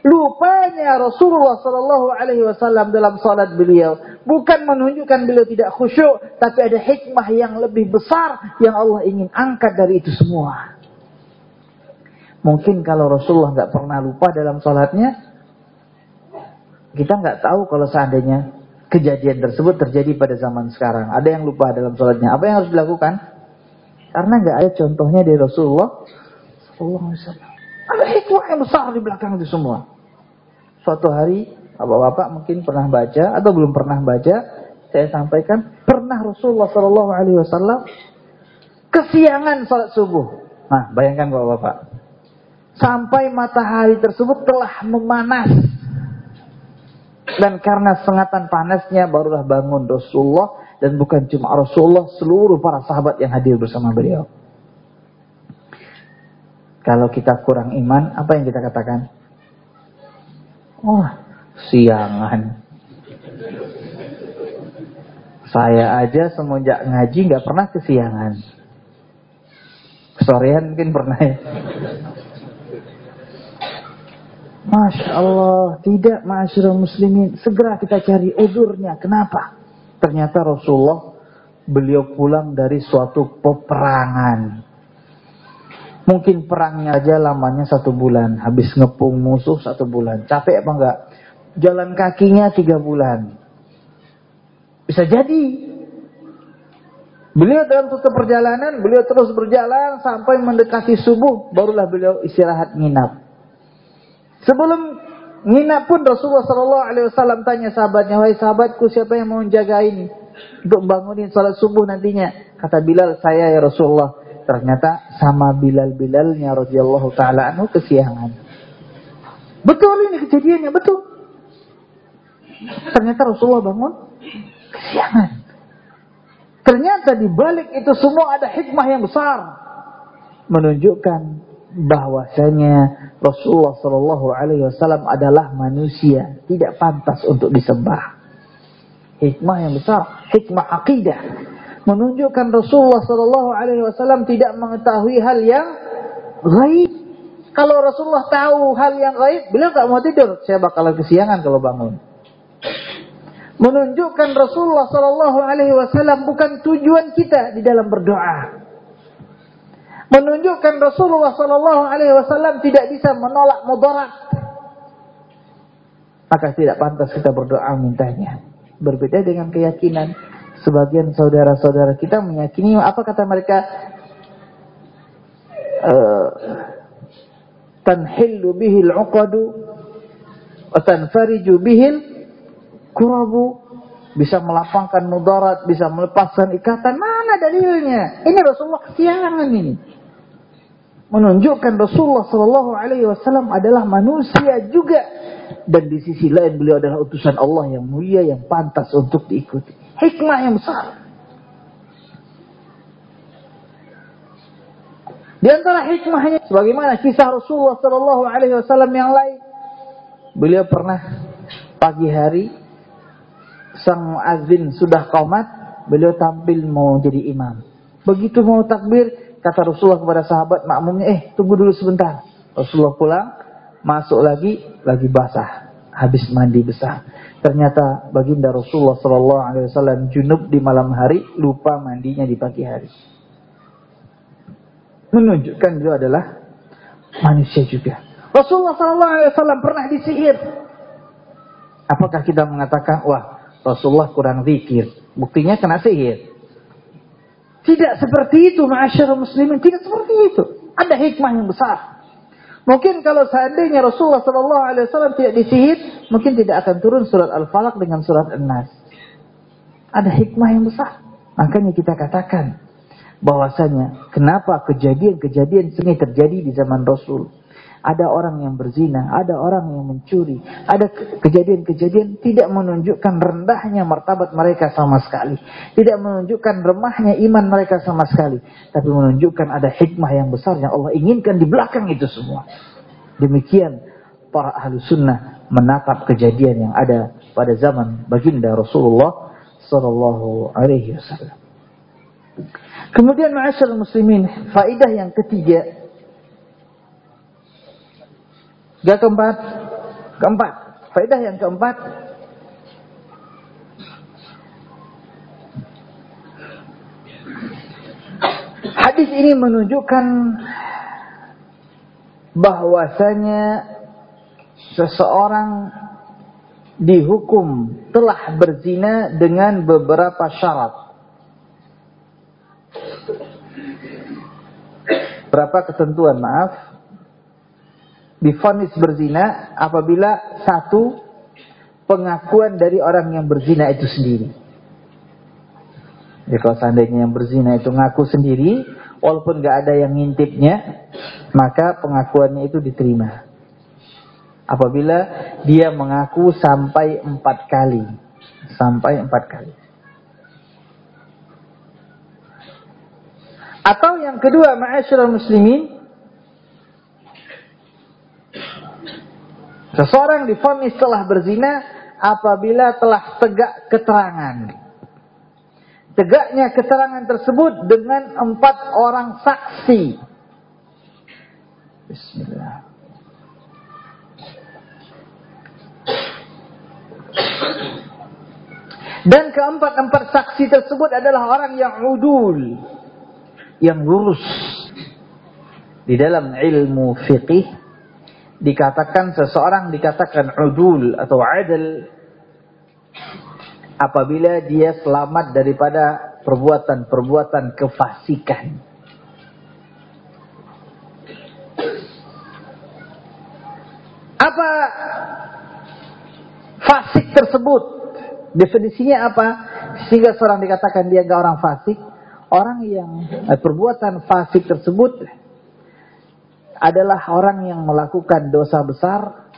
Lupanya Rasulullah Sallallahu Alaihi Wasallam dalam salat beliau bukan menunjukkan beliau tidak khusyuk, tapi ada hikmah yang lebih besar yang Allah ingin angkat dari itu semua. Mungkin kalau Rasulullah nggak pernah lupa dalam salatnya, kita nggak tahu kalau seandainya kejadian tersebut terjadi pada zaman sekarang. Ada yang lupa dalam sholatnya. Apa yang harus dilakukan? Karena nggak ada contohnya dari Rasulullah Sallallahu Ada hikmah yang besar di belakang itu semua. Suatu hari, bapak-bapak mungkin pernah baca atau belum pernah baca, saya sampaikan pernah Rasulullah Wasallam kesiangan sholat subuh. Nah, bayangkan bapak-bapak, sampai matahari tersebut telah memanas dan karena sengatan panasnya barulah bangun Rasulullah dan bukan cuma Rasulullah, seluruh para sahabat yang hadir bersama beliau. Kalau kita kurang iman, apa yang kita katakan? Oh, siangan. Saya aja semenjak ngaji nggak pernah kesiangan. Sorean mungkin pernah ya. Masya Allah, tidak masyarakat muslimin. Segera kita cari uzurnya. Kenapa? Ternyata Rasulullah beliau pulang dari suatu peperangan. Mungkin perangnya aja lamanya satu bulan. Habis ngepung musuh satu bulan. Capek apa enggak? Jalan kakinya tiga bulan. Bisa jadi. Beliau dalam suatu perjalanan, beliau terus berjalan sampai mendekati subuh. Barulah beliau istirahat nginap. Sebelum nginap pun Rasulullah Wasallam tanya sahabatnya, wahai sahabatku siapa yang mau menjaga ini untuk bangunin salat subuh nantinya? Kata Bilal, saya ya Rasulullah. Ternyata sama Bilal Bilalnya radhiyallahu taala anhu kesiangan. Betul ini kejadiannya betul. Ternyata Rasulullah bangun kesiangan. Ternyata di balik itu semua ada hikmah yang besar menunjukkan bahwasanya Rasulullah Shallallahu Alaihi Wasallam adalah manusia, tidak pantas untuk disembah. Hikmah yang besar, hikmah akidah, menunjukkan Rasulullah Shallallahu Alaihi Wasallam tidak mengetahui hal yang gaib. Kalau Rasulullah tahu hal yang gaib, beliau nggak mau tidur. Saya bakal kesiangan kalau bangun. Menunjukkan Rasulullah Shallallahu Alaihi Wasallam bukan tujuan kita di dalam berdoa menunjukkan Rasulullah Sallallahu Alaihi Wasallam tidak bisa menolak mudarat. Maka tidak pantas kita berdoa mintanya. Berbeda dengan keyakinan sebagian saudara-saudara kita meyakini apa kata mereka? Uh, tanhillu bihil uqadu wa tanfariju bihil kurabu bisa melapangkan mudarat, bisa melepaskan ikatan. Mana dalilnya? Ini Rasulullah kesiangan ini. Menunjukkan Rasulullah Shallallahu Alaihi Wasallam adalah manusia juga. Dan di sisi lain beliau adalah utusan Allah yang mulia yang pantas untuk diikuti hikmah yang besar di antara hikmahnya sebagaimana kisah Rasulullah Shallallahu Alaihi Wasallam yang lain beliau pernah pagi hari sang muazin sudah komat beliau tampil mau jadi imam begitu mau takbir Kata Rasulullah kepada sahabat makmumnya, eh tunggu dulu sebentar. Rasulullah pulang, masuk lagi, lagi basah. Habis mandi besar. Ternyata baginda Rasulullah Sallallahu Alaihi Wasallam junub di malam hari, lupa mandinya di pagi hari. Menunjukkan dia adalah manusia juga. Rasulullah Sallallahu Alaihi Wasallam pernah disihir. Apakah kita mengatakan, wah Rasulullah kurang zikir? Buktinya kena sihir. Tidak seperti itu, ma'asyarul muslimin. Tidak seperti itu. Ada hikmah yang besar. Mungkin kalau seandainya Rasulullah Sallallahu Alaihi Wasallam tidak disihir, mungkin tidak akan turun surat Al-Falaq dengan surat An-Nas. Ada hikmah yang besar. Makanya kita katakan, bahwasanya kenapa kejadian-kejadian seni terjadi di zaman Rasul. Ada orang yang berzina, ada orang yang mencuri, ada kejadian-kejadian tidak menunjukkan rendahnya martabat mereka sama sekali. Tidak menunjukkan remahnya iman mereka sama sekali. Tapi menunjukkan ada hikmah yang besar yang Allah inginkan di belakang itu semua. Demikian para ahlu sunnah menatap kejadian yang ada pada zaman baginda Rasulullah Sallallahu Alaihi Wasallam. Kemudian ma'asyar muslimin, faidah yang ketiga Gak keempat? Keempat. Faedah yang keempat. Hadis ini menunjukkan bahwasanya seseorang dihukum telah berzina dengan beberapa syarat. Berapa ketentuan, maaf difonis berzina apabila satu pengakuan dari orang yang berzina itu sendiri. Jadi kalau seandainya yang berzina itu ngaku sendiri, walaupun gak ada yang ngintipnya, maka pengakuannya itu diterima. Apabila dia mengaku sampai empat kali. Sampai empat kali. Atau yang kedua, ma'asyurah muslimin, Seseorang difonis telah berzina apabila telah tegak keterangan. Tegaknya keterangan tersebut dengan empat orang saksi. Bismillah. Dan keempat-empat saksi tersebut adalah orang yang udul. Yang lurus. Di dalam ilmu fiqih dikatakan seseorang dikatakan udul atau adil apabila dia selamat daripada perbuatan-perbuatan kefasikan. Apa fasik tersebut? Definisinya apa? Sehingga seorang dikatakan dia enggak orang fasik. Orang yang eh, perbuatan fasik tersebut adalah orang yang melakukan dosa besar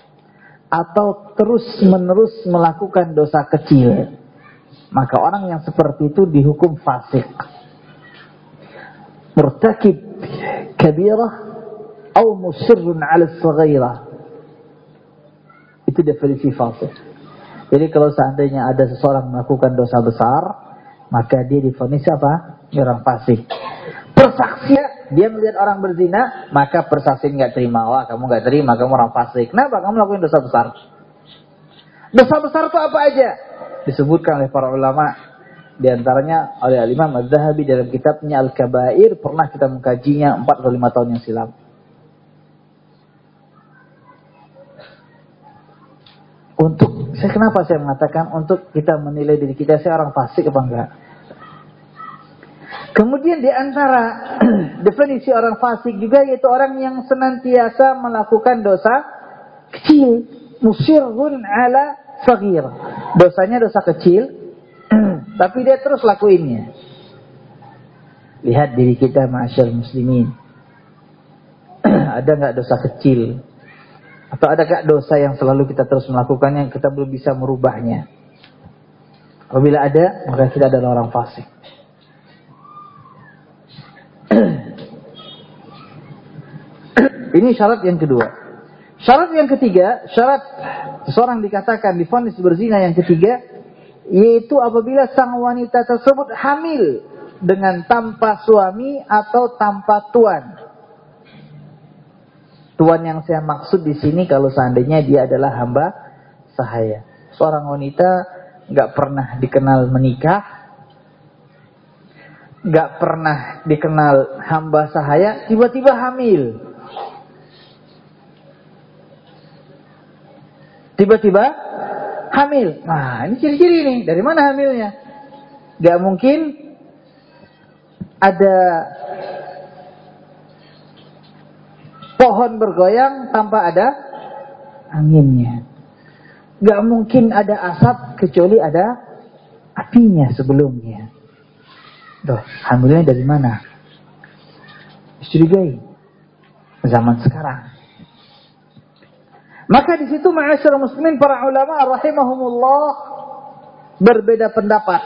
atau terus-menerus melakukan dosa kecil. Maka orang yang seperti itu dihukum fasik. Murtakib kabirah atau musirrun ala saghirah. Itu definisi fasik. Jadi kalau seandainya ada seseorang melakukan dosa besar, maka dia difonis apa? Orang fasik. Persaksian dia melihat orang berzina, maka persaksian nggak terima. Wah, kamu nggak terima, kamu orang fasik. Kenapa? Kamu melakukan dosa besar. Dosa besar itu apa aja? Disebutkan oleh para ulama di antaranya oleh Al-Imam Az-Zahabi dalam kitabnya Al-Kabair pernah kita mengkajinya 4 atau 5 tahun yang silam. Untuk saya kenapa saya mengatakan untuk kita menilai diri kita saya orang fasik apa enggak? Kemudian di antara definisi orang fasik juga yaitu orang yang senantiasa melakukan dosa kecil, musirrun ala sagir. Dosanya dosa kecil, tapi dia terus lakuinnya. Lihat diri kita masyal muslimin. ada nggak dosa kecil? Atau ada nggak dosa yang selalu kita terus melakukannya yang kita belum bisa merubahnya? Apabila ada, maka kita adalah orang fasik. Ini syarat yang kedua. Syarat yang ketiga, syarat seseorang dikatakan difonis berzina yang ketiga, yaitu apabila sang wanita tersebut hamil dengan tanpa suami atau tanpa tuan. Tuan yang saya maksud di sini kalau seandainya dia adalah hamba sahaya. Seorang wanita nggak pernah dikenal menikah, nggak pernah dikenal hamba sahaya, tiba-tiba hamil. Tiba-tiba hamil. Nah, ini ciri-ciri nih. Dari mana hamilnya? Gak mungkin ada pohon bergoyang tanpa ada anginnya. Gak mungkin ada asap kecuali ada apinya sebelumnya. Tuh, hamilnya dari mana? dicurigai zaman sekarang. Maka di situ ma'asyar muslimin para ulama rahimahumullah berbeda pendapat.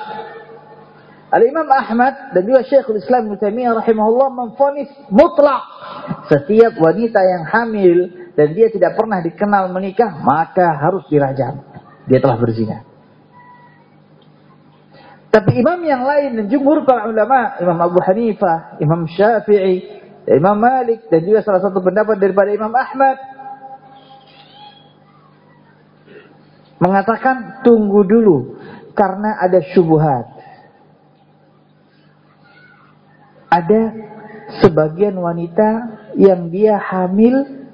Al-Imam Ahmad dan juga Syekhul Islam Ibnu Taimiyah rahimahullah memfonis mutlak setiap wanita yang hamil dan dia tidak pernah dikenal menikah maka harus dirajam. Dia telah berzina. Tapi imam yang lain dan jumhur para ulama, Imam Abu Hanifah, Imam Syafi'i, Imam Malik dan juga salah satu pendapat daripada Imam Ahmad mengatakan tunggu dulu karena ada syubhat. Ada sebagian wanita yang dia hamil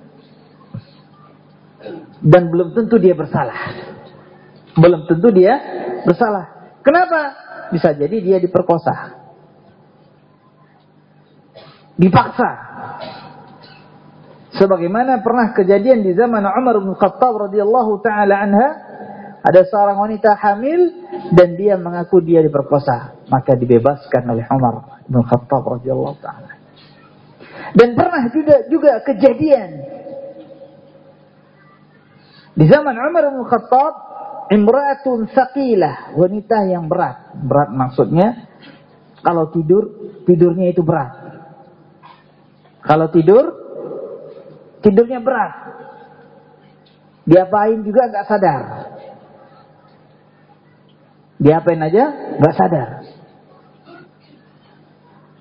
dan belum tentu dia bersalah. Belum tentu dia bersalah. Kenapa? bisa jadi dia diperkosa. Dipaksa. Sebagaimana pernah kejadian di zaman Umar bin Khattab radhiyallahu taala anha, ada seorang wanita hamil dan dia mengaku dia diperkosa, maka dibebaskan oleh Umar bin Khattab radhiyallahu taala. Dan pernah juga juga kejadian di zaman Umar bin Khattab Imra'atun saqilah, wanita yang berat. Berat maksudnya kalau tidur, tidurnya itu berat. Kalau tidur, tidurnya berat. Diapain juga nggak sadar. Diapain aja nggak sadar.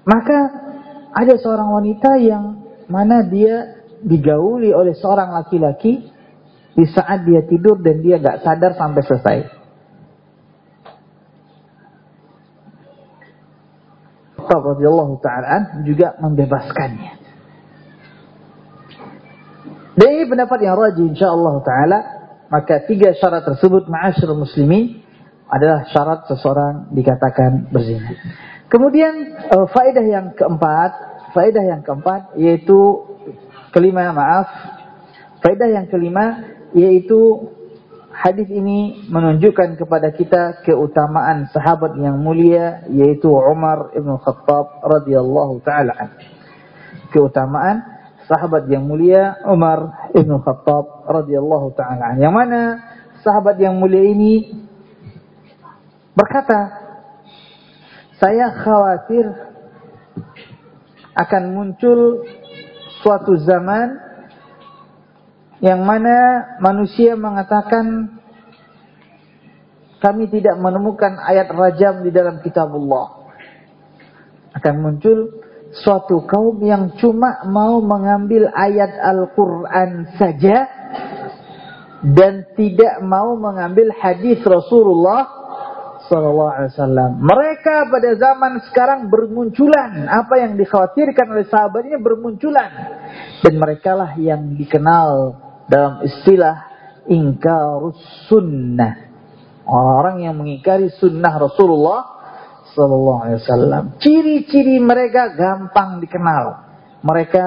Maka ada seorang wanita yang mana dia digauli oleh seorang laki-laki di saat dia tidur dan dia gak sadar sampai selesai. radhiyallahu taala juga membebaskannya. Dan ini pendapat yang rajih insyaallah taala, maka tiga syarat tersebut ma'asyiral muslimin adalah syarat seseorang dikatakan berzina. Kemudian uh, faedah yang keempat, faedah yang keempat yaitu kelima maaf, faedah yang kelima yaitu hadis ini menunjukkan kepada kita keutamaan sahabat yang mulia yaitu Umar ibn Khattab radhiyallahu taala Keutamaan sahabat yang mulia Umar ibn Khattab radhiyallahu taala Yang mana sahabat yang mulia ini berkata, saya khawatir akan muncul suatu zaman yang mana manusia mengatakan kami tidak menemukan ayat rajam di dalam kitab Allah. Akan muncul suatu kaum yang cuma mau mengambil ayat Al-Quran saja dan tidak mau mengambil hadis Rasulullah Sallallahu Alaihi. Mereka pada zaman sekarang bermunculan. Apa yang dikhawatirkan oleh sahabatnya bermunculan. Dan merekalah yang dikenal dalam istilah ingkarus sunnah. Orang-orang yang mengingkari sunnah Rasulullah Sallallahu. Ciri-ciri mereka gampang dikenal. Mereka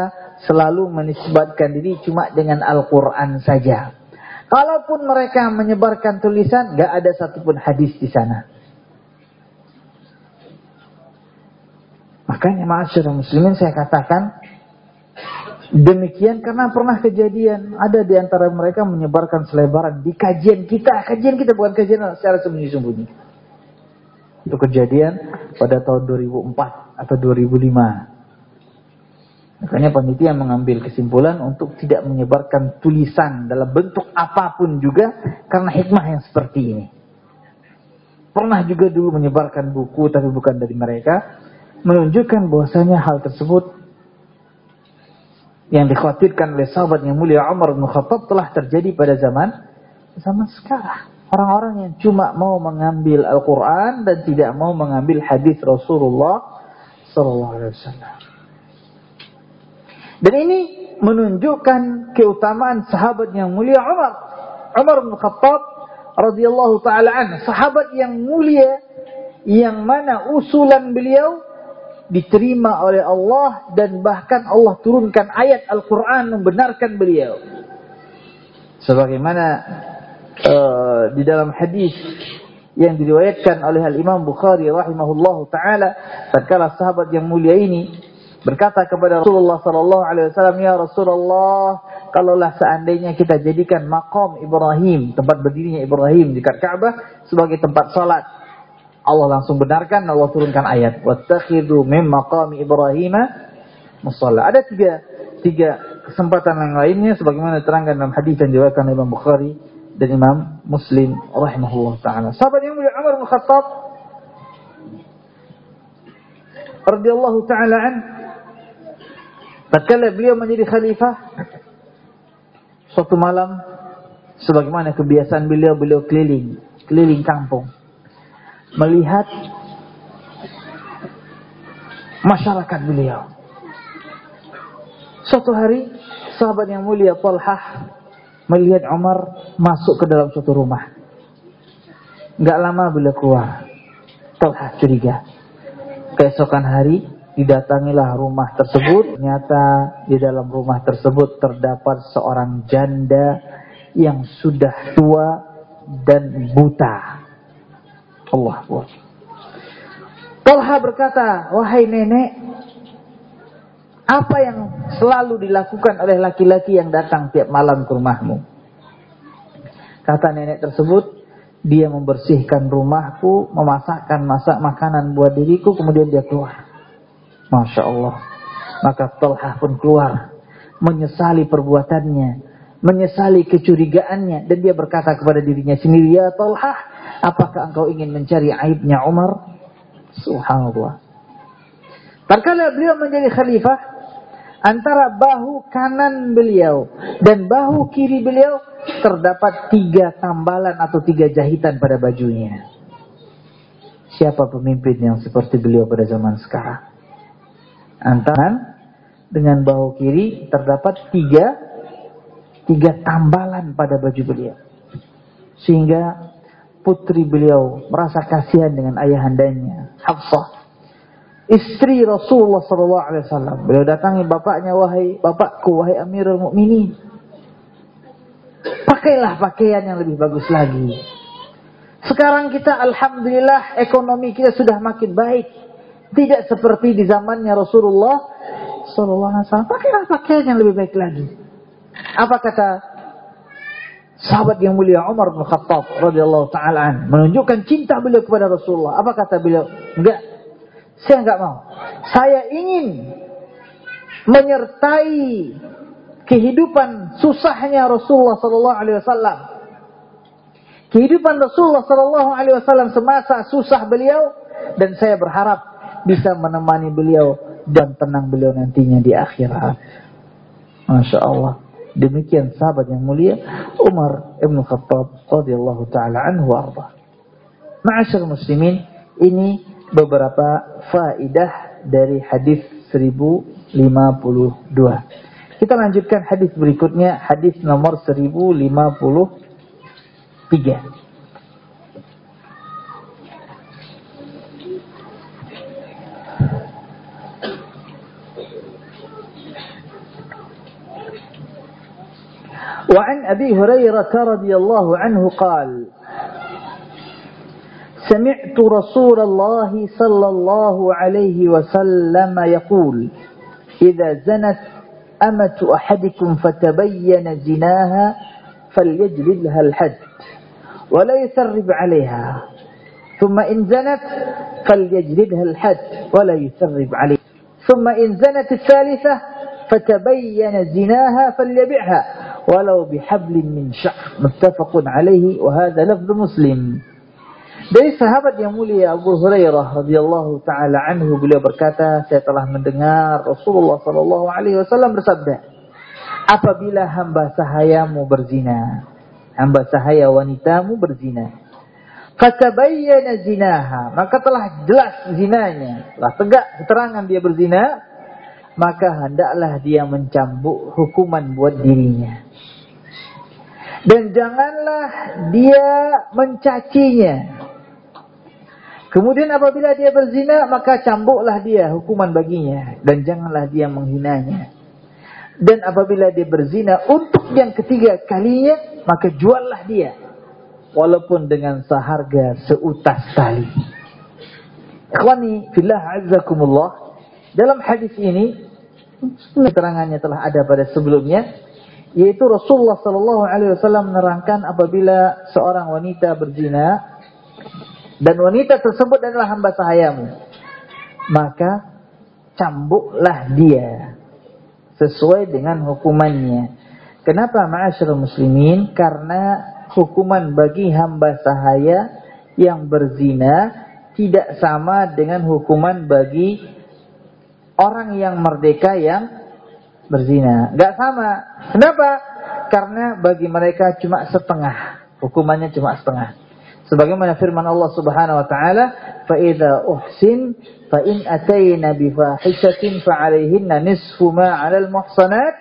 selalu menisbatkan diri cuma dengan Al-Quran saja. Kalaupun mereka menyebarkan tulisan, gak ada satupun hadis di sana. Makanya masyarakat muslimin saya katakan, Demikian karena pernah kejadian ada di antara mereka menyebarkan selebaran di kajian kita, kajian kita bukan kajian secara sembunyi-sembunyi. Itu kejadian pada tahun 2004 atau 2005. Makanya panitia mengambil kesimpulan untuk tidak menyebarkan tulisan dalam bentuk apa pun juga karena hikmah yang seperti ini. Pernah juga dulu menyebarkan buku tapi bukan dari mereka menunjukkan bahwasanya hal tersebut yang dikhawatirkan oleh sahabat yang mulia Umar bin Khattab telah terjadi pada zaman zaman sekarang. Orang-orang yang cuma mau mengambil Al-Quran dan tidak mau mengambil hadis Rasulullah Sallallahu Alaihi Wasallam. Dan ini menunjukkan keutamaan sahabat yang mulia Umar. Umar bin Khattab radhiyallahu taala an, sahabat yang mulia yang mana usulan beliau diterima oleh Allah dan bahkan Allah turunkan ayat Al-Quran membenarkan beliau. Sebagaimana uh, di dalam hadis yang diriwayatkan oleh Al Imam Bukhari rahimahullahu taala tatkala sahabat yang mulia ini berkata kepada Rasulullah sallallahu alaihi wasallam, "Ya Rasulullah, kalaulah seandainya kita jadikan makom Ibrahim, tempat berdirinya Ibrahim di Ka'bah sebagai tempat salat, Allah langsung benarkan, Allah turunkan ayat, "Wattakhidhu min maqami Ibrahim musalla." Ada tiga tiga kesempatan yang lainnya sebagaimana diterangkan dalam hadis yang diriwayatkan Imam Bukhari dan Imam Muslim rahimahullah taala. Sahabat yang mulia Umar bin Khattab radhiyallahu taala an tatkala beliau menjadi khalifah suatu malam sebagaimana kebiasaan beliau beliau keliling keliling kampung melihat masyarakat beliau Suatu hari sahabat yang mulia Talhah melihat Umar masuk ke dalam suatu rumah. Enggak lama beliau keluar. Talhah curiga. Keesokan hari didatangilah rumah tersebut. Ternyata di dalam rumah tersebut terdapat seorang janda yang sudah tua dan buta. Allah Talha berkata, wahai nenek, apa yang selalu dilakukan oleh laki-laki yang datang tiap malam ke rumahmu? Kata nenek tersebut, dia membersihkan rumahku, memasakkan masak makanan buat diriku, kemudian dia keluar. Masya Allah. Maka Talha pun keluar. Menyesali perbuatannya. Menyesali kecurigaannya. Dan dia berkata kepada dirinya sendiri, Ya Talha, apakah engkau ingin mencari aibnya Umar? Subhanallah. Tatkala beliau menjadi khalifah, antara bahu kanan beliau dan bahu kiri beliau terdapat tiga tambalan atau tiga jahitan pada bajunya. Siapa pemimpin yang seperti beliau pada zaman sekarang? Antara dengan bahu kiri terdapat tiga tiga tambalan pada baju beliau. Sehingga putri beliau merasa kasihan dengan ayahandanya, Hafsah istri Rasulullah sallallahu alaihi wasallam. Beliau datangi bapaknya, wahai bapakku, wahai Amirul Mukminin. Pakailah pakaian yang lebih bagus lagi. Sekarang kita alhamdulillah ekonomi kita sudah makin baik. Tidak seperti di zamannya Rasulullah sallallahu alaihi wasallam. Pakailah pakaian yang lebih baik lagi. Apa kata sahabat yang mulia Umar bin Khattab radhiyallahu taala menunjukkan cinta beliau kepada Rasulullah. Apa kata beliau? Enggak, saya enggak mau. Saya ingin menyertai kehidupan susahnya Rasulullah sallallahu alaihi wasallam. Kehidupan Rasulullah sallallahu alaihi wasallam semasa susah beliau dan saya berharap bisa menemani beliau dan tenang beliau nantinya di akhirat. Masya Allah. Demikian sahabat yang mulia Umar Ibn Khattab radhiyallahu taala anhu arba. Ma'asyar muslimin, ini beberapa faidah dari hadis 1052. Kita lanjutkan hadis berikutnya, hadis nomor 1053. وعن أبي هريرة رضي الله عنه قال سمعت رسول الله صلى الله عليه وسلم يقول إذا زنت أمة أحدكم فتبين زناها فليجلدها الحد ولا يثرب عليها ثم إن زنت فليجلدها الحد ولا يثرب عليها ثم إن زنت الثالثة فتبين زناها فليبعها walau bihablin min sya'r muttafaqun alaihi wa hadha lafz muslim. Dari sahabat yang mulia Abu Hurairah radhiyallahu taala anhu beliau berkata saya telah mendengar Rasulullah sallallahu alaihi wasallam bersabda apabila hamba sahayamu berzina hamba sahaya wanitamu berzina fatabayyana zinaha maka telah jelas zinanya telah tegak keterangan dia berzina maka hendaklah dia mencambuk hukuman buat dirinya dan janganlah dia mencacinya. Kemudian apabila dia berzina, maka cambuklah dia hukuman baginya. Dan janganlah dia menghinanya. Dan apabila dia berzina untuk yang ketiga kalinya, maka juallah dia. Walaupun dengan seharga seutas tali. Ikhwani, fillah azzakumullah. Dalam hadis ini keterangannya telah ada pada sebelumnya yaitu Rasulullah sallallahu alaihi wasallam menerangkan apabila seorang wanita berzina dan wanita tersebut adalah hamba sahayamu maka cambuklah dia sesuai dengan hukumannya. Kenapa ma'asyiral muslimin? Karena hukuman bagi hamba sahaya yang berzina tidak sama dengan hukuman bagi orang yang merdeka yang berzina. Gak sama. Kenapa? Karena bagi mereka cuma setengah. Hukumannya cuma setengah. Sebagaimana firman Allah Subhanahu wa taala, "Fa idza uhsin fa in atayna bi fahishatin fa nisfu ma muhsanat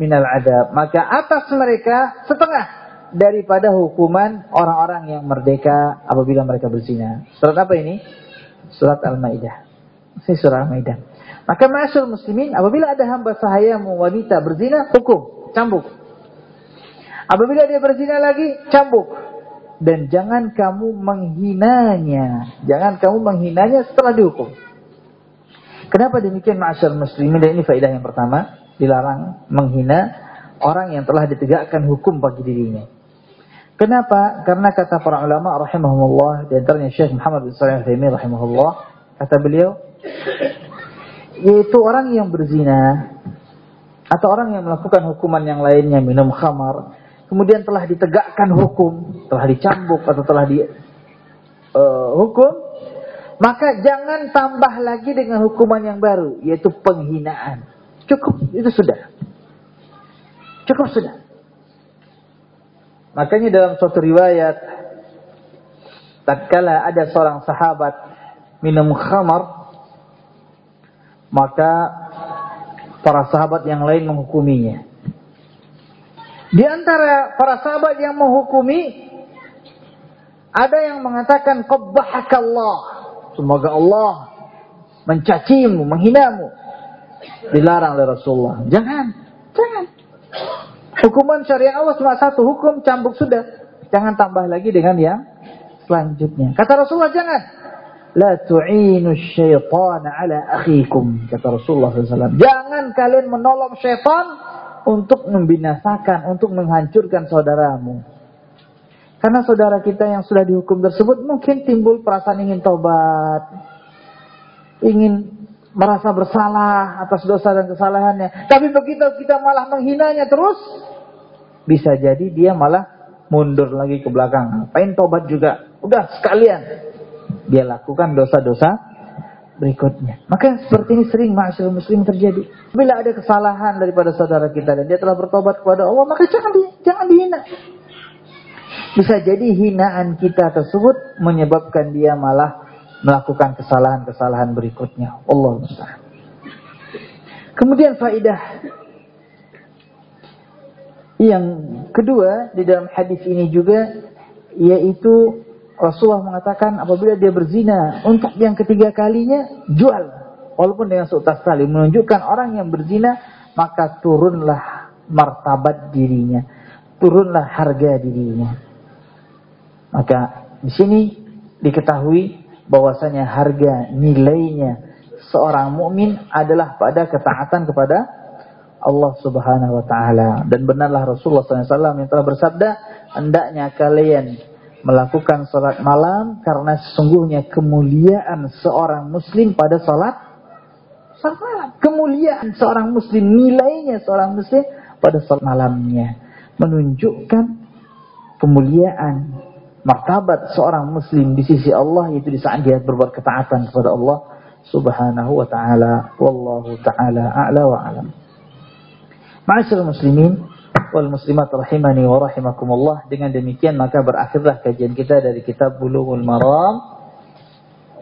minal 'adab." Maka atas mereka setengah daripada hukuman orang-orang yang merdeka apabila mereka berzina. Surat apa ini? Surat Al-Maidah. Ini surah Al-Maidah. Maka masyarakat muslimin apabila ada hamba sahayamu wanita berzina, hukum, cambuk. Apabila dia berzina lagi, cambuk. Dan jangan kamu menghinanya. Jangan kamu menghinanya setelah dihukum. Kenapa demikian masyarakat muslimin? Dan ini faedah yang pertama. Dilarang menghina orang yang telah ditegakkan hukum bagi dirinya. Kenapa? Karena kata para ulama rahimahumullah, di antaranya Syekh Muhammad bin Shalih Al-Utsaimin rahimahullah, kata beliau, yaitu orang yang berzina atau orang yang melakukan hukuman yang lainnya minum khamar kemudian telah ditegakkan hukum telah dicambuk atau telah di uh, hukum maka jangan tambah lagi dengan hukuman yang baru yaitu penghinaan. Cukup itu sudah. Cukup sudah. Makanya dalam suatu riwayat tatkala ada seorang sahabat minum khamar maka para sahabat yang lain menghukuminya. Di antara para sahabat yang menghukumi ada yang mengatakan qabbahakallah. Semoga Allah mencacimu, menghinamu. Dilarang oleh Rasulullah. Jangan, jangan. Hukuman syariat Allah cuma satu, hukum cambuk sudah. Jangan tambah lagi dengan yang selanjutnya. Kata Rasulullah jangan. La tu'inu syaitan ala akhikum. Kata Rasulullah SAW. Jangan kalian menolong syaitan untuk membinasakan, untuk menghancurkan saudaramu. Karena saudara kita yang sudah dihukum tersebut mungkin timbul perasaan ingin tobat. Ingin merasa bersalah atas dosa dan kesalahannya. Tapi begitu kita malah menghinanya terus, bisa jadi dia malah mundur lagi ke belakang. Pengen tobat juga. Udah sekalian dia lakukan dosa-dosa berikutnya. Maka seperti ini sering masyarakat muslim terjadi. Bila ada kesalahan daripada saudara kita dan dia telah bertobat kepada Allah, maka jangan di, jangan dihina. Bisa jadi hinaan kita tersebut menyebabkan dia malah melakukan kesalahan-kesalahan berikutnya. Allah musta'an. Kemudian faidah yang kedua di dalam hadis ini juga yaitu Rasulullah mengatakan apabila dia berzina untuk yang ketiga kalinya jual. Walaupun dengan seutas tali menunjukkan orang yang berzina maka turunlah martabat dirinya. Turunlah harga dirinya. Maka di sini diketahui bahwasanya harga nilainya seorang mukmin adalah pada ketaatan kepada Allah Subhanahu wa taala. Dan benarlah Rasulullah SAW yang telah bersabda hendaknya kalian melakukan sholat malam karena sesungguhnya kemuliaan seorang muslim pada sholat sholat malam. Kemuliaan seorang muslim, nilainya seorang muslim pada sholat malamnya. Menunjukkan kemuliaan martabat seorang muslim di sisi Allah yaitu di saat dia berbuat ketaatan kepada Allah subhanahu wa ta'ala. Wallahu ta'ala a'la wa alam. Muslimin, wal muslimat rahimani wa rahimakumullah. Dengan demikian maka berakhirlah kajian kita dari kitab Bulughul Maram.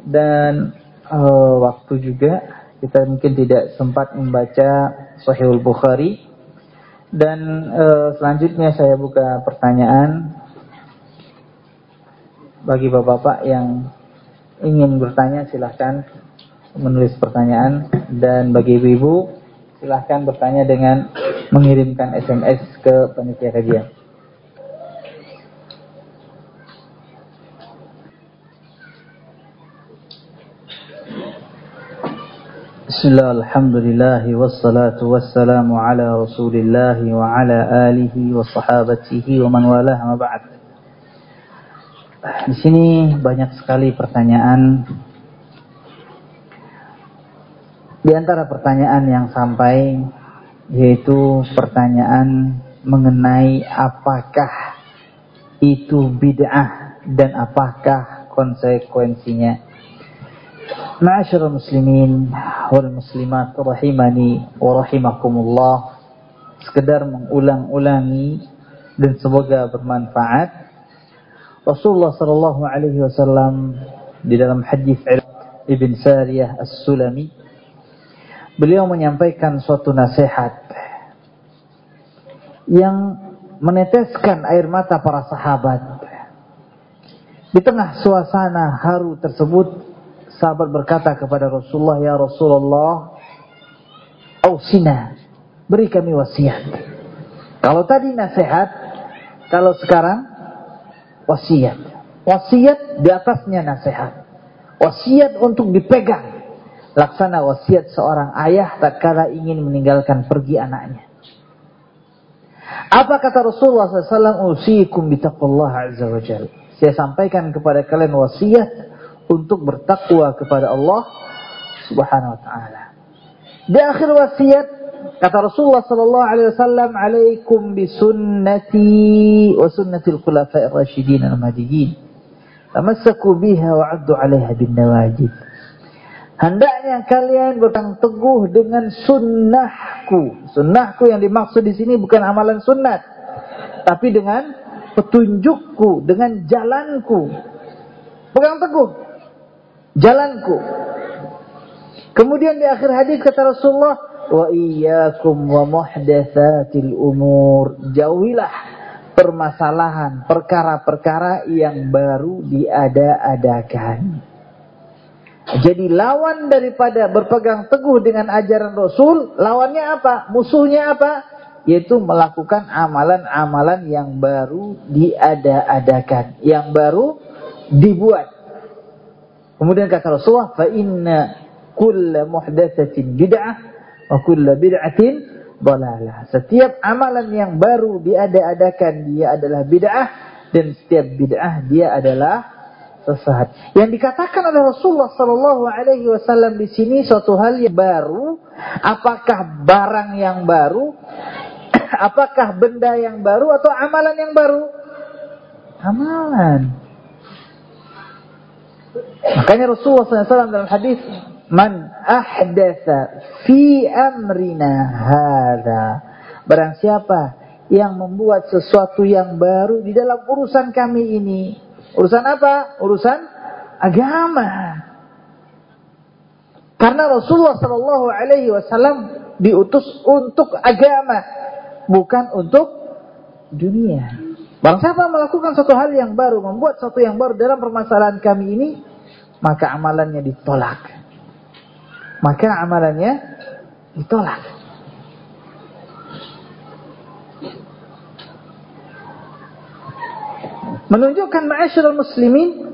Dan uh, waktu juga kita mungkin tidak sempat membaca Sahihul Bukhari. Dan uh, selanjutnya saya buka pertanyaan bagi bapak-bapak yang ingin bertanya silahkan menulis pertanyaan. Dan bagi ibu-ibu silahkan bertanya dengan mengirimkan SMS ke panitia kajian. Bismillah, alhamdulillah, wassalatu wassalamu ala rasulillah wa ala alihi wa sahabatihi wa man walah ma ba'd. Di sini banyak sekali pertanyaan di antara pertanyaan yang sampai yaitu pertanyaan mengenai apakah itu bid'ah dan apakah konsekuensinya. Ma'asyiral muslimin wal muslimat rahimani wa rahimakumullah. Sekedar mengulang-ulangi dan semoga bermanfaat Rasulullah sallallahu alaihi wasallam di dalam hadis Ibn Sariyah As-Sulami beliau menyampaikan suatu nasihat yang meneteskan air mata para sahabat. Di tengah suasana haru tersebut, sahabat berkata kepada Rasulullah, "Ya Rasulullah, ausina, beri kami wasiat." Kalau tadi nasihat, kalau sekarang wasiat. Wasiat di atasnya nasihat. Wasiat untuk dipegang. Laksana wasiat seorang ayah tak kala ingin meninggalkan pergi anaknya. Apa kata Rasulullah SAW? Usikum bitaqullah azza wa jal. Saya sampaikan kepada kalian wasiat untuk bertakwa kepada Allah subhanahu wa ta'ala. Di akhir wasiat Kata Rasulullah sallallahu alaihi wasallam, "Alaikum bisunnati wa sunnatil khulafa'ir rasyidin al-mahdiyyin. Tamassaku biha wa 'addu 'alaiha bin nawajid." Hendaknya kalian berpegang teguh dengan sunnahku. Sunnahku yang dimaksud di sini bukan amalan sunnat, tapi dengan petunjukku, dengan jalanku. Pegang teguh jalanku. Kemudian di akhir hadis kata Rasulullah, wa iyyakum wa muhdatsatil umur. Jauhilah permasalahan, perkara-perkara yang baru diada-adakan. Jadi lawan daripada berpegang teguh dengan ajaran Rasul, lawannya apa? Musuhnya apa? Yaitu melakukan amalan-amalan yang baru diada-adakan, yang baru dibuat. Kemudian kata Rasulullah, "Fa inna kulla muhdatsatin bid'ah wa kullu bid'atin dalalah. Setiap amalan yang baru diada-adakan dia adalah bid'ah dan setiap bid'ah dia adalah sesat. Yang dikatakan oleh Rasulullah sallallahu alaihi wasallam di sini suatu hal yang baru, apakah barang yang baru? apakah benda yang baru atau amalan yang baru? Amalan. Makanya Rasulullah SAW dalam hadis Man ahdatha fi amrina hadha. Barang siapa yang membuat sesuatu yang baru di dalam urusan kami ini. Urusan apa? Urusan agama. Karena Rasulullah Shallallahu Alaihi Wasallam diutus untuk agama, bukan untuk dunia. Bang siapa melakukan suatu hal yang baru, membuat sesuatu yang baru dalam permasalahan kami ini, maka amalannya ditolak maka amalannya ditolak. Menunjukkan ma'asyiral muslimin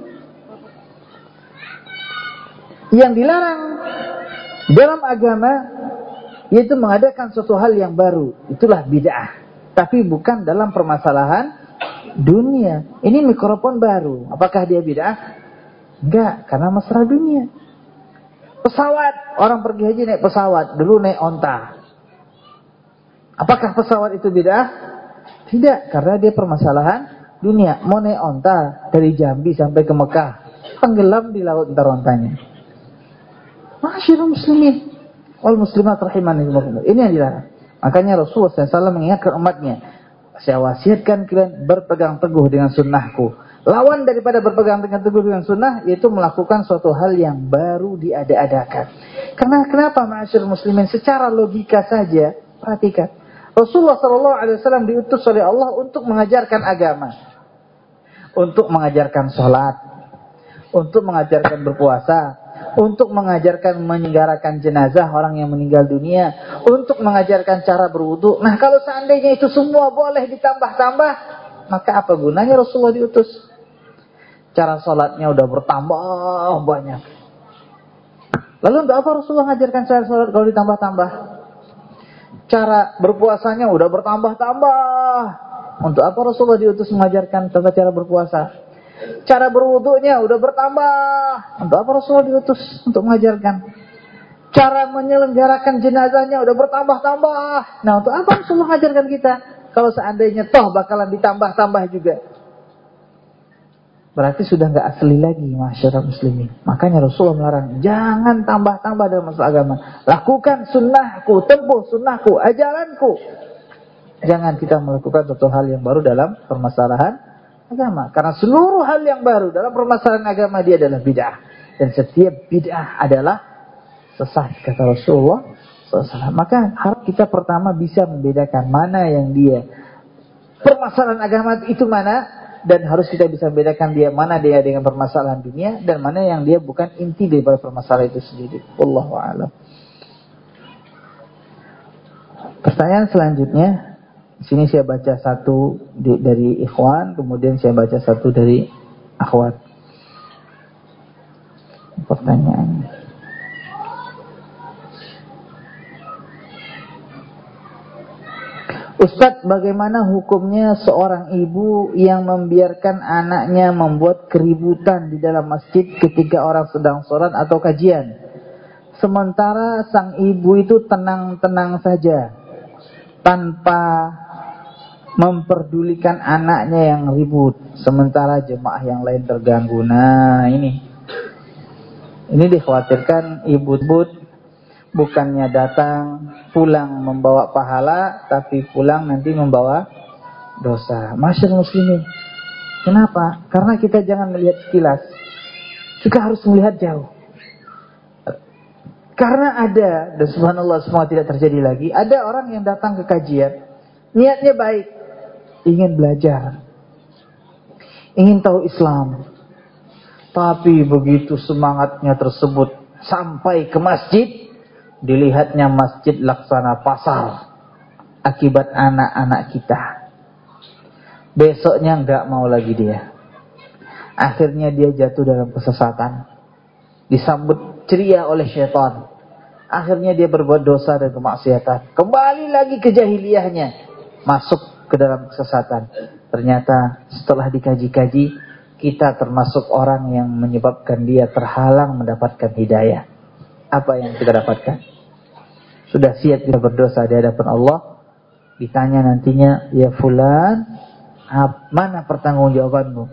yang dilarang dalam agama yaitu mengadakan suatu hal yang baru. Itulah bid'ah. Tapi bukan dalam permasalahan dunia. Ini mikrofon baru. Apakah dia bid'ah? Enggak, karena masalah dunia. Pesawat, orang pergi haji naik pesawat, dulu naik onta. Apakah pesawat itu beda? Tidak, karena dia permasalahan dunia. Mau naik onta dari Jambi sampai ke Mekah, tenggelam di laut ntar ontanya. Masyarakat muslimin, wal muslimat rahimani Ini yang dilarang. Makanya Rasulullah SAW mengingatkan umatnya, saya wasiatkan kalian berpegang teguh dengan sunnahku Lawan daripada berpegang dengan teguh dengan sunnah yaitu melakukan suatu hal yang baru diada-adakan. Karena kenapa masyarakat muslimin secara logika saja perhatikan. Rasulullah Shallallahu Alaihi Wasallam diutus oleh Allah untuk mengajarkan agama, untuk mengajarkan sholat, untuk mengajarkan berpuasa, untuk mengajarkan menyelenggarakan jenazah orang yang meninggal dunia, untuk mengajarkan cara berwudu. Nah kalau seandainya itu semua boleh ditambah-tambah, maka apa gunanya Rasulullah diutus? cara sholatnya udah bertambah banyak. Lalu untuk apa Rasulullah mengajarkan cara sholat kalau ditambah-tambah? Cara berpuasanya udah bertambah-tambah. Untuk apa Rasulullah diutus mengajarkan tata cara berpuasa? Cara berwudunya udah bertambah. Untuk apa Rasulullah diutus untuk mengajarkan? Cara menyelenggarakan jenazahnya udah bertambah-tambah. Nah, untuk apa Rasulullah mengajarkan kita? Kalau seandainya toh bakalan ditambah-tambah juga. Berarti sudah nggak asli lagi masyarakat muslimin. Makanya Rasulullah melarang, jangan tambah-tambah dalam masalah agama. Lakukan sunnahku, tempuh sunnahku, ajaranku. Jangan kita melakukan suatu hal yang baru dalam permasalahan agama. Karena seluruh hal yang baru dalam permasalahan agama dia adalah bid'ah. Dan setiap bid'ah adalah sesat, kata Rasulullah SAW. Maka harus kita pertama bisa membedakan mana yang dia permasalahan agama itu mana dan harus kita bisa membedakan dia mana dia dengan permasalahan dunia dan mana yang dia bukan inti daripada permasalahan itu sendiri. Wallahu a'lam. Pertanyaan selanjutnya, sini saya baca satu dari ikhwan, kemudian saya baca satu dari akhwat. Pertanyaan. Ustadz, bagaimana hukumnya seorang ibu yang membiarkan anaknya membuat keributan di dalam masjid ketika orang sedang sholat atau kajian? Sementara sang ibu itu tenang-tenang saja, tanpa memperdulikan anaknya yang ribut. Sementara jemaah yang lain terganggu. Nah ini, ini dikhawatirkan ibu-ibu bukannya datang pulang membawa pahala tapi pulang nanti membawa dosa. Masyarakat muslimin. Kenapa? Karena kita jangan melihat sekilas. Kita harus melihat jauh. Karena ada, dan subhanallah semua tidak terjadi lagi, ada orang yang datang ke kajian, niatnya baik, ingin belajar, ingin tahu Islam. Tapi begitu semangatnya tersebut sampai ke masjid, dilihatnya masjid laksana pasar akibat anak-anak kita. Besoknya nggak mau lagi dia. Akhirnya dia jatuh dalam kesesatan. Disambut ceria oleh syaitan. Akhirnya dia berbuat dosa dan kemaksiatan. Kembali lagi ke jahiliyahnya. Masuk ke dalam kesesatan. Ternyata setelah dikaji-kaji, kita termasuk orang yang menyebabkan dia terhalang mendapatkan hidayah apa yang kita dapatkan? Sudah siap kita berdosa di hadapan Allah? Ditanya nantinya, ya fulan, mana pertanggungjawabanmu?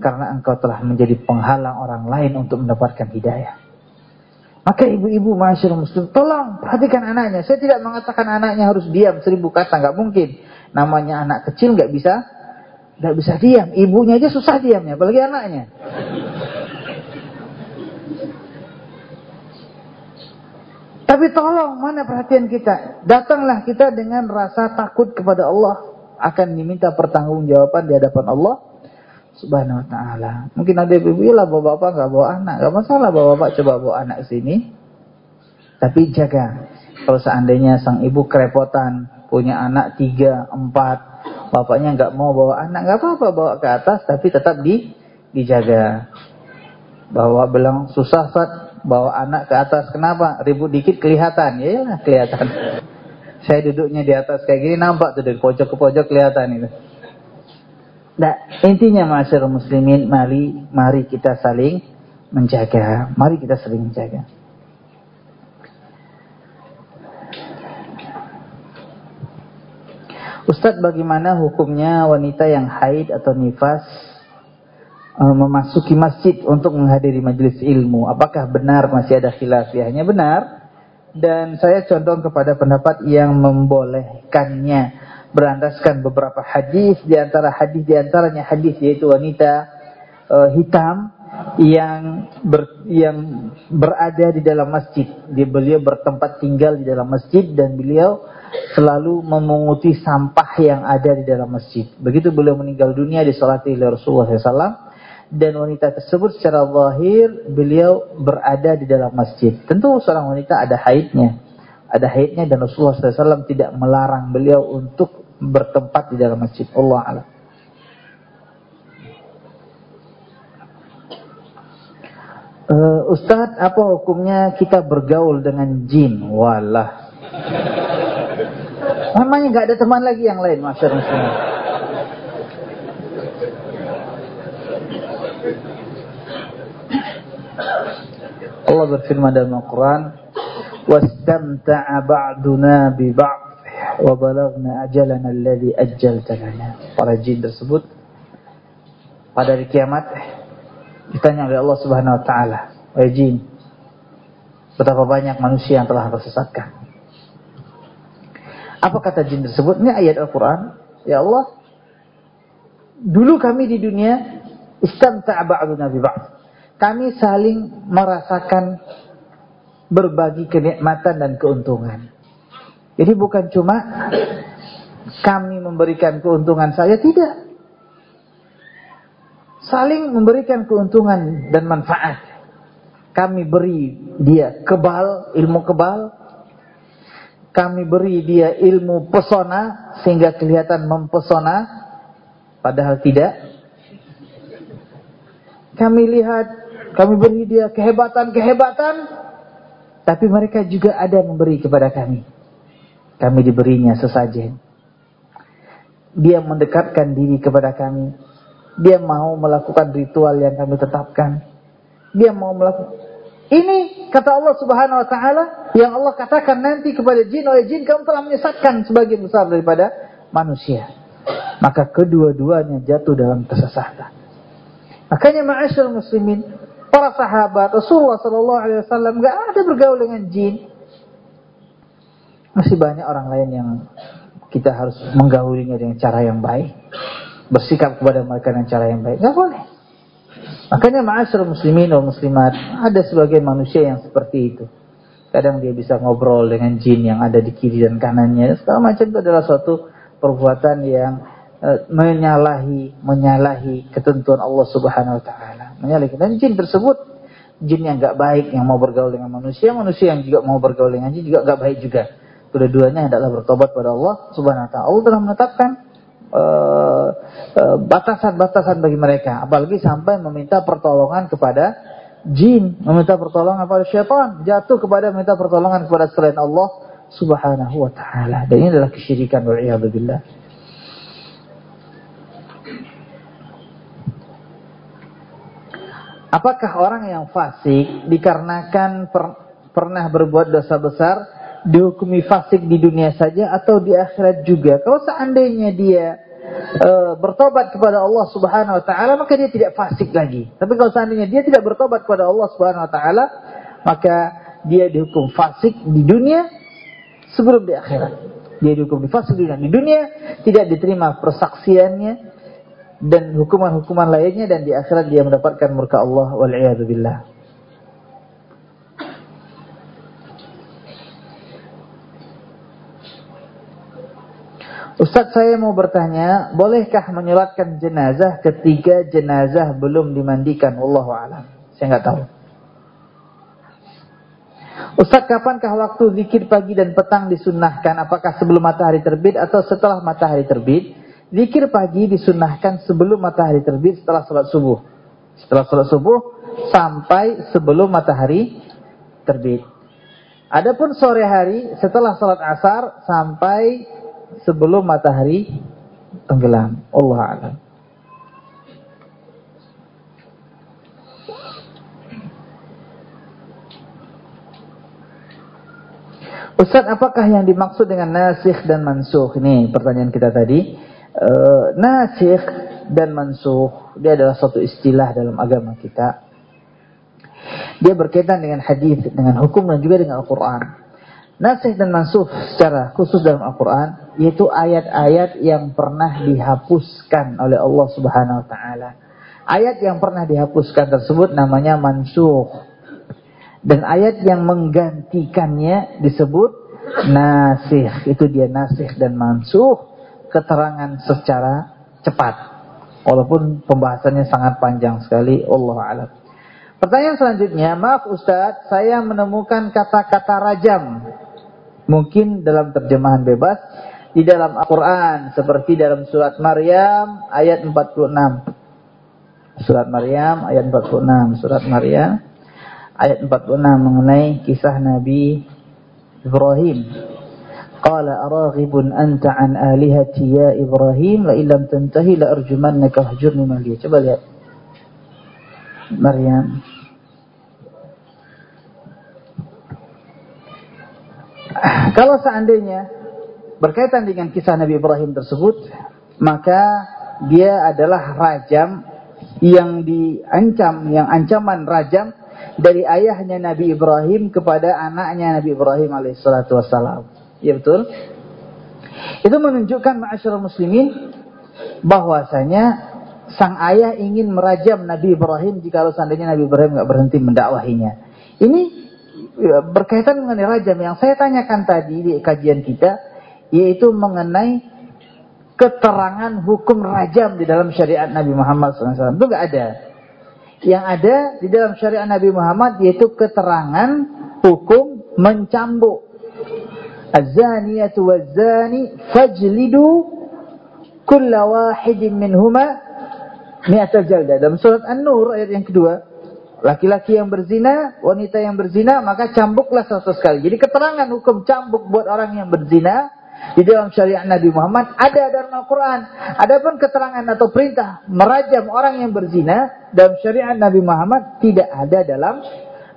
Karena engkau telah menjadi penghalang orang lain untuk mendapatkan hidayah. Maka ibu-ibu masyarakat muslim, tolong perhatikan anaknya. Saya tidak mengatakan anaknya harus diam seribu kata, nggak mungkin. Namanya anak kecil nggak bisa, nggak bisa diam. Ibunya aja susah diamnya, apalagi anaknya. Tapi tolong, mana perhatian kita? Datanglah kita dengan rasa takut kepada Allah. Akan diminta pertanggungjawaban di hadapan Allah subhanahu wa ta'ala. Mungkin ada ibu lah bawa bapak nggak bawa anak. Gak masalah bawa bapak coba bawa anak sini. Tapi jaga. Kalau seandainya sang ibu kerepotan. Punya anak tiga, empat. Bapaknya nggak mau bawa anak. nggak apa-apa bawa ke atas. Tapi tetap di, dijaga. Bahwa bilang susah Fat bawa anak ke atas. Kenapa? Ribut dikit kelihatan. Ya lah kelihatan. Saya duduknya di atas kayak gini nampak tuh dari pojok ke pojok kelihatan itu. Nah, intinya masyarakat muslimin, mari mari kita saling menjaga. Mari kita saling menjaga. Ustadz bagaimana hukumnya wanita yang haid atau nifas memasuki masjid untuk menghadiri majelis ilmu. Apakah benar masih ada khilafiahnya? Benar. Dan saya condong kepada pendapat yang membolehkannya berandaskan beberapa hadis di antara hadis di antaranya hadis yaitu wanita uh, hitam yang ber, yang berada di dalam masjid. Dia beliau bertempat tinggal di dalam masjid dan beliau selalu memunguti sampah yang ada di dalam masjid. Begitu beliau meninggal dunia disolati oleh Rasulullah SAW dan wanita tersebut secara zahir beliau berada di dalam masjid. Tentu seorang wanita ada haidnya. Ada haidnya dan Rasulullah SAW tidak melarang beliau untuk bertempat di dalam masjid. Allah Allah. Uh, Ustadz, apa hukumnya kita bergaul dengan jin? Walah. Namanya nggak ada teman lagi yang lain, masyarakat. Allah berfirman dalam Al-Quran, "Wastamta'a ba'duna bi ba'd wa balagna ajalana alladhi ajjalta lana." Para jin tersebut pada hari kiamat ditanya oleh Allah Subhanahu wa taala, "Wahai jin, betapa banyak manusia yang telah tersesatkan?" Apa kata jin tersebut? Ini ayat Al-Qur'an. Ya Allah, dulu kami di dunia istamta'a ba'duna bi ba'd kami saling merasakan berbagi kenikmatan dan keuntungan. Jadi bukan cuma kami memberikan keuntungan saja, tidak. Saling memberikan keuntungan dan manfaat. Kami beri dia kebal, ilmu kebal. Kami beri dia ilmu pesona sehingga kelihatan mempesona padahal tidak. Kami lihat kami beri dia kehebatan-kehebatan. Tapi mereka juga ada memberi kepada kami. Kami diberinya sesajen. Dia mendekatkan diri kepada kami. Dia mau melakukan ritual yang kami tetapkan. Dia mau melakukan. Ini kata Allah subhanahu wa ta'ala. Yang Allah katakan nanti kepada jin. Oleh jin kamu telah menyesatkan sebagian besar daripada manusia. Maka kedua-duanya jatuh dalam kesesatan. Makanya ma'asyur muslimin para sahabat Rasulullah Sallallahu Alaihi Wasallam nggak ada bergaul dengan jin. Masih banyak orang lain yang kita harus menggaulinya dengan cara yang baik, bersikap kepada mereka dengan cara yang baik. Nggak boleh. Makanya ma'asyar muslimin atau muslimat ada sebagian manusia yang seperti itu. Kadang dia bisa ngobrol dengan jin yang ada di kiri dan kanannya. Segala macam itu adalah suatu perbuatan yang uh, menyalahi menyalahi ketentuan Allah Subhanahu wa taala menyalahkan. Dan jin tersebut jin yang gak baik yang mau bergaul dengan manusia, manusia yang juga mau bergaul dengan jin juga gak baik juga. Kedua-duanya adalah bertobat pada Allah Subhanahu wa taala. Telah menetapkan eh, eh, batasan-batasan uh, uh, bagi mereka, apalagi sampai meminta pertolongan kepada jin, meminta pertolongan kepada syaitan, jatuh kepada meminta pertolongan kepada selain Allah Subhanahu wa taala. Dan ini adalah kesyirikan wal billah. Apakah orang yang fasik dikarenakan per, pernah berbuat dosa besar dihukumi fasik di dunia saja atau di akhirat juga? Kalau seandainya dia e, bertobat kepada Allah Subhanahu wa taala maka dia tidak fasik lagi. Tapi kalau seandainya dia tidak bertobat kepada Allah Subhanahu wa taala maka dia dihukum fasik di dunia sebelum di akhirat. Dia dihukum di fasik di dunia. Di dunia tidak diterima persaksiannya, dan hukuman-hukuman lainnya dan di akhirat dia mendapatkan murka Allah wal billah. Ustaz saya mau bertanya, bolehkah menyolatkan jenazah ketika jenazah belum dimandikan? Wallahu alam. Saya nggak tahu. Ustaz, kapankah waktu zikir pagi dan petang disunnahkan? Apakah sebelum matahari terbit atau setelah matahari terbit? Zikir pagi disunahkan sebelum matahari terbit setelah sholat subuh. Setelah sholat subuh sampai sebelum matahari terbit. Adapun sore hari setelah sholat asar sampai sebelum matahari tenggelam. Allah a'lam. Ustaz, apakah yang dimaksud dengan nasikh dan mansuh? Ini pertanyaan kita tadi uh, nasikh dan mansuh dia adalah suatu istilah dalam agama kita. Dia berkaitan dengan hadis, dengan hukum dan juga dengan Al-Qur'an. Nasikh dan mansuh secara khusus dalam Al-Qur'an yaitu ayat-ayat yang pernah dihapuskan oleh Allah Subhanahu wa taala. Ayat yang pernah dihapuskan tersebut namanya mansuh. Dan ayat yang menggantikannya disebut nasikh. Itu dia nasikh dan mansuh keterangan secara cepat. Walaupun pembahasannya sangat panjang sekali. Allah alam. Pertanyaan selanjutnya, maaf Ustadz, saya menemukan kata-kata rajam. Mungkin dalam terjemahan bebas. Di dalam Al-Quran. Seperti dalam surat Maryam ayat 46. Surat Maryam ayat 46. Surat Maryam ayat 46 mengenai kisah Nabi Ibrahim. Qala araghibun anta an alihati ya Ibrahim la illam tantahi la arjumannaka wahjurni maliya. Coba lihat. Maryam. Kalau seandainya berkaitan dengan kisah Nabi Ibrahim tersebut, maka dia adalah rajam yang diancam, yang ancaman rajam dari ayahnya Nabi Ibrahim kepada anaknya Nabi Ibrahim alaihissalatu wassalam. Ya betul? Itu menunjukkan ma'asyarul muslimin bahwasanya sang ayah ingin merajam Nabi Ibrahim jika seandainya Nabi Ibrahim nggak berhenti mendakwahinya. Ini ya, berkaitan mengenai rajam yang saya tanyakan tadi di kajian kita yaitu mengenai keterangan hukum rajam di dalam syariat Nabi Muhammad SAW. Itu nggak ada. Yang ada di dalam syariat Nabi Muhammad yaitu keterangan hukum mencambuk. Az-zaniyatu waz-zani fajlidu kulla wahidin minhuma mi'ata jalda. Dalam surat An-Nur ayat yang kedua, laki-laki yang berzina, wanita yang berzina, maka cambuklah seratus kali. Jadi keterangan hukum cambuk buat orang yang berzina di dalam syariat Nabi Muhammad ada dalam Al-Quran. Adapun keterangan atau perintah merajam orang yang berzina dalam syariat Nabi Muhammad tidak ada dalam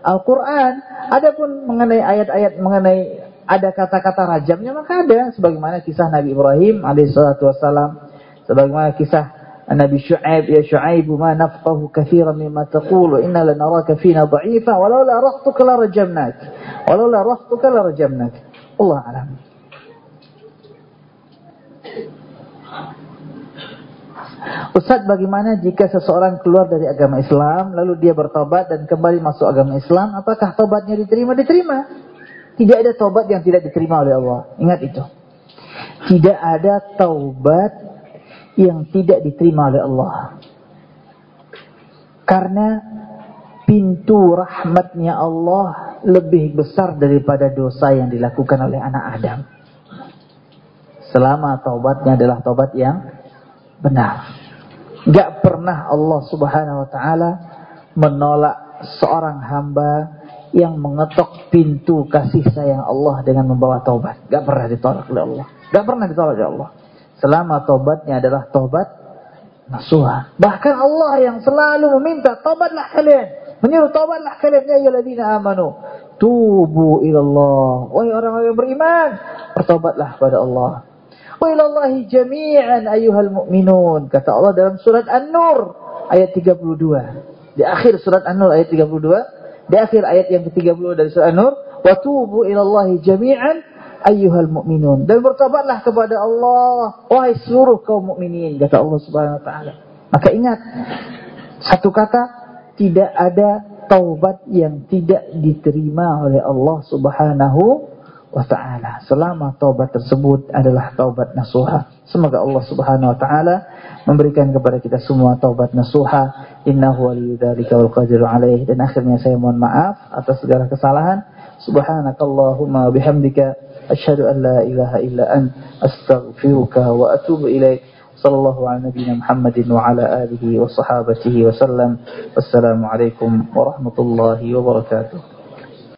Al-Quran. Adapun mengenai ayat-ayat mengenai ada kata-kata rajamnya maka ada. Sebagaimana kisah Nabi Ibrahim alaihissalatu wassalam. Sebagaimana kisah Nabi Shu'aib ya Shu'aib ma nafqahu katsiran mimma taqulu inna lanaraka fina dha'ifa walau la rahtuka la rajamnak. Walau la rahtuka la rajamnak. Allah alam. Ustaz bagaimana jika seseorang keluar dari agama Islam lalu dia bertobat dan kembali masuk agama Islam apakah tobatnya diterima? Diterima. Tidak ada tobat yang tidak diterima oleh Allah. Ingat itu. Tidak ada taubat yang tidak diterima oleh Allah. Karena pintu rahmatnya Allah lebih besar daripada dosa yang dilakukan oleh anak Adam. Selama taubatnya adalah taubat yang benar. Gak pernah Allah subhanahu wa ta'ala menolak seorang hamba yang mengetok pintu kasih sayang Allah dengan membawa taubat. Gak pernah ditolak oleh Allah. Gak pernah ditolak oleh Allah. Selama taubatnya adalah taubat nasuha. Bahkan Allah yang selalu meminta taubatlah kalian. Menyuruh taubatlah kalian ya ayyuhalladzina amanu. Tubu ilallah. Wahai orang-orang yang beriman, bertobatlah kepada Allah. Wa ilallahi jami'an ayyuhal mu'minun. Kata Allah dalam surat An-Nur ayat 32. Di akhir surat An-Nur ayat 32. Di akhir ayat yang ke-30 dari surat An-Nur. Wa tubu ilallahi jami'an ayyuhal mu'minun. Dan bertobatlah kepada Allah. Wahai seluruh kaum mukminin. Kata Allah subhanahu wa ta'ala. Maka ingat. Satu kata. Tidak ada taubat yang tidak diterima oleh Allah subhanahu wa ta'ala. Selama taubat tersebut adalah taubat nasuha. Semoga Allah subhanahu wa ta'ala memberikan kepada kita semua taubat nasuha. Innahu waliyudzalika walqadiru alaih. Dan akhirnya saya mohon maaf atas segala kesalahan. Subhanakallahumma bihamdika asyhadu an la ilaha illa an astaghfiruka wa atubu ilaik sallallahu ala nabiyyina muhammadin wa ala alihi wa sahbihi wa sallam. Wassalamu alaikum warahmatullahi wabarakatuh.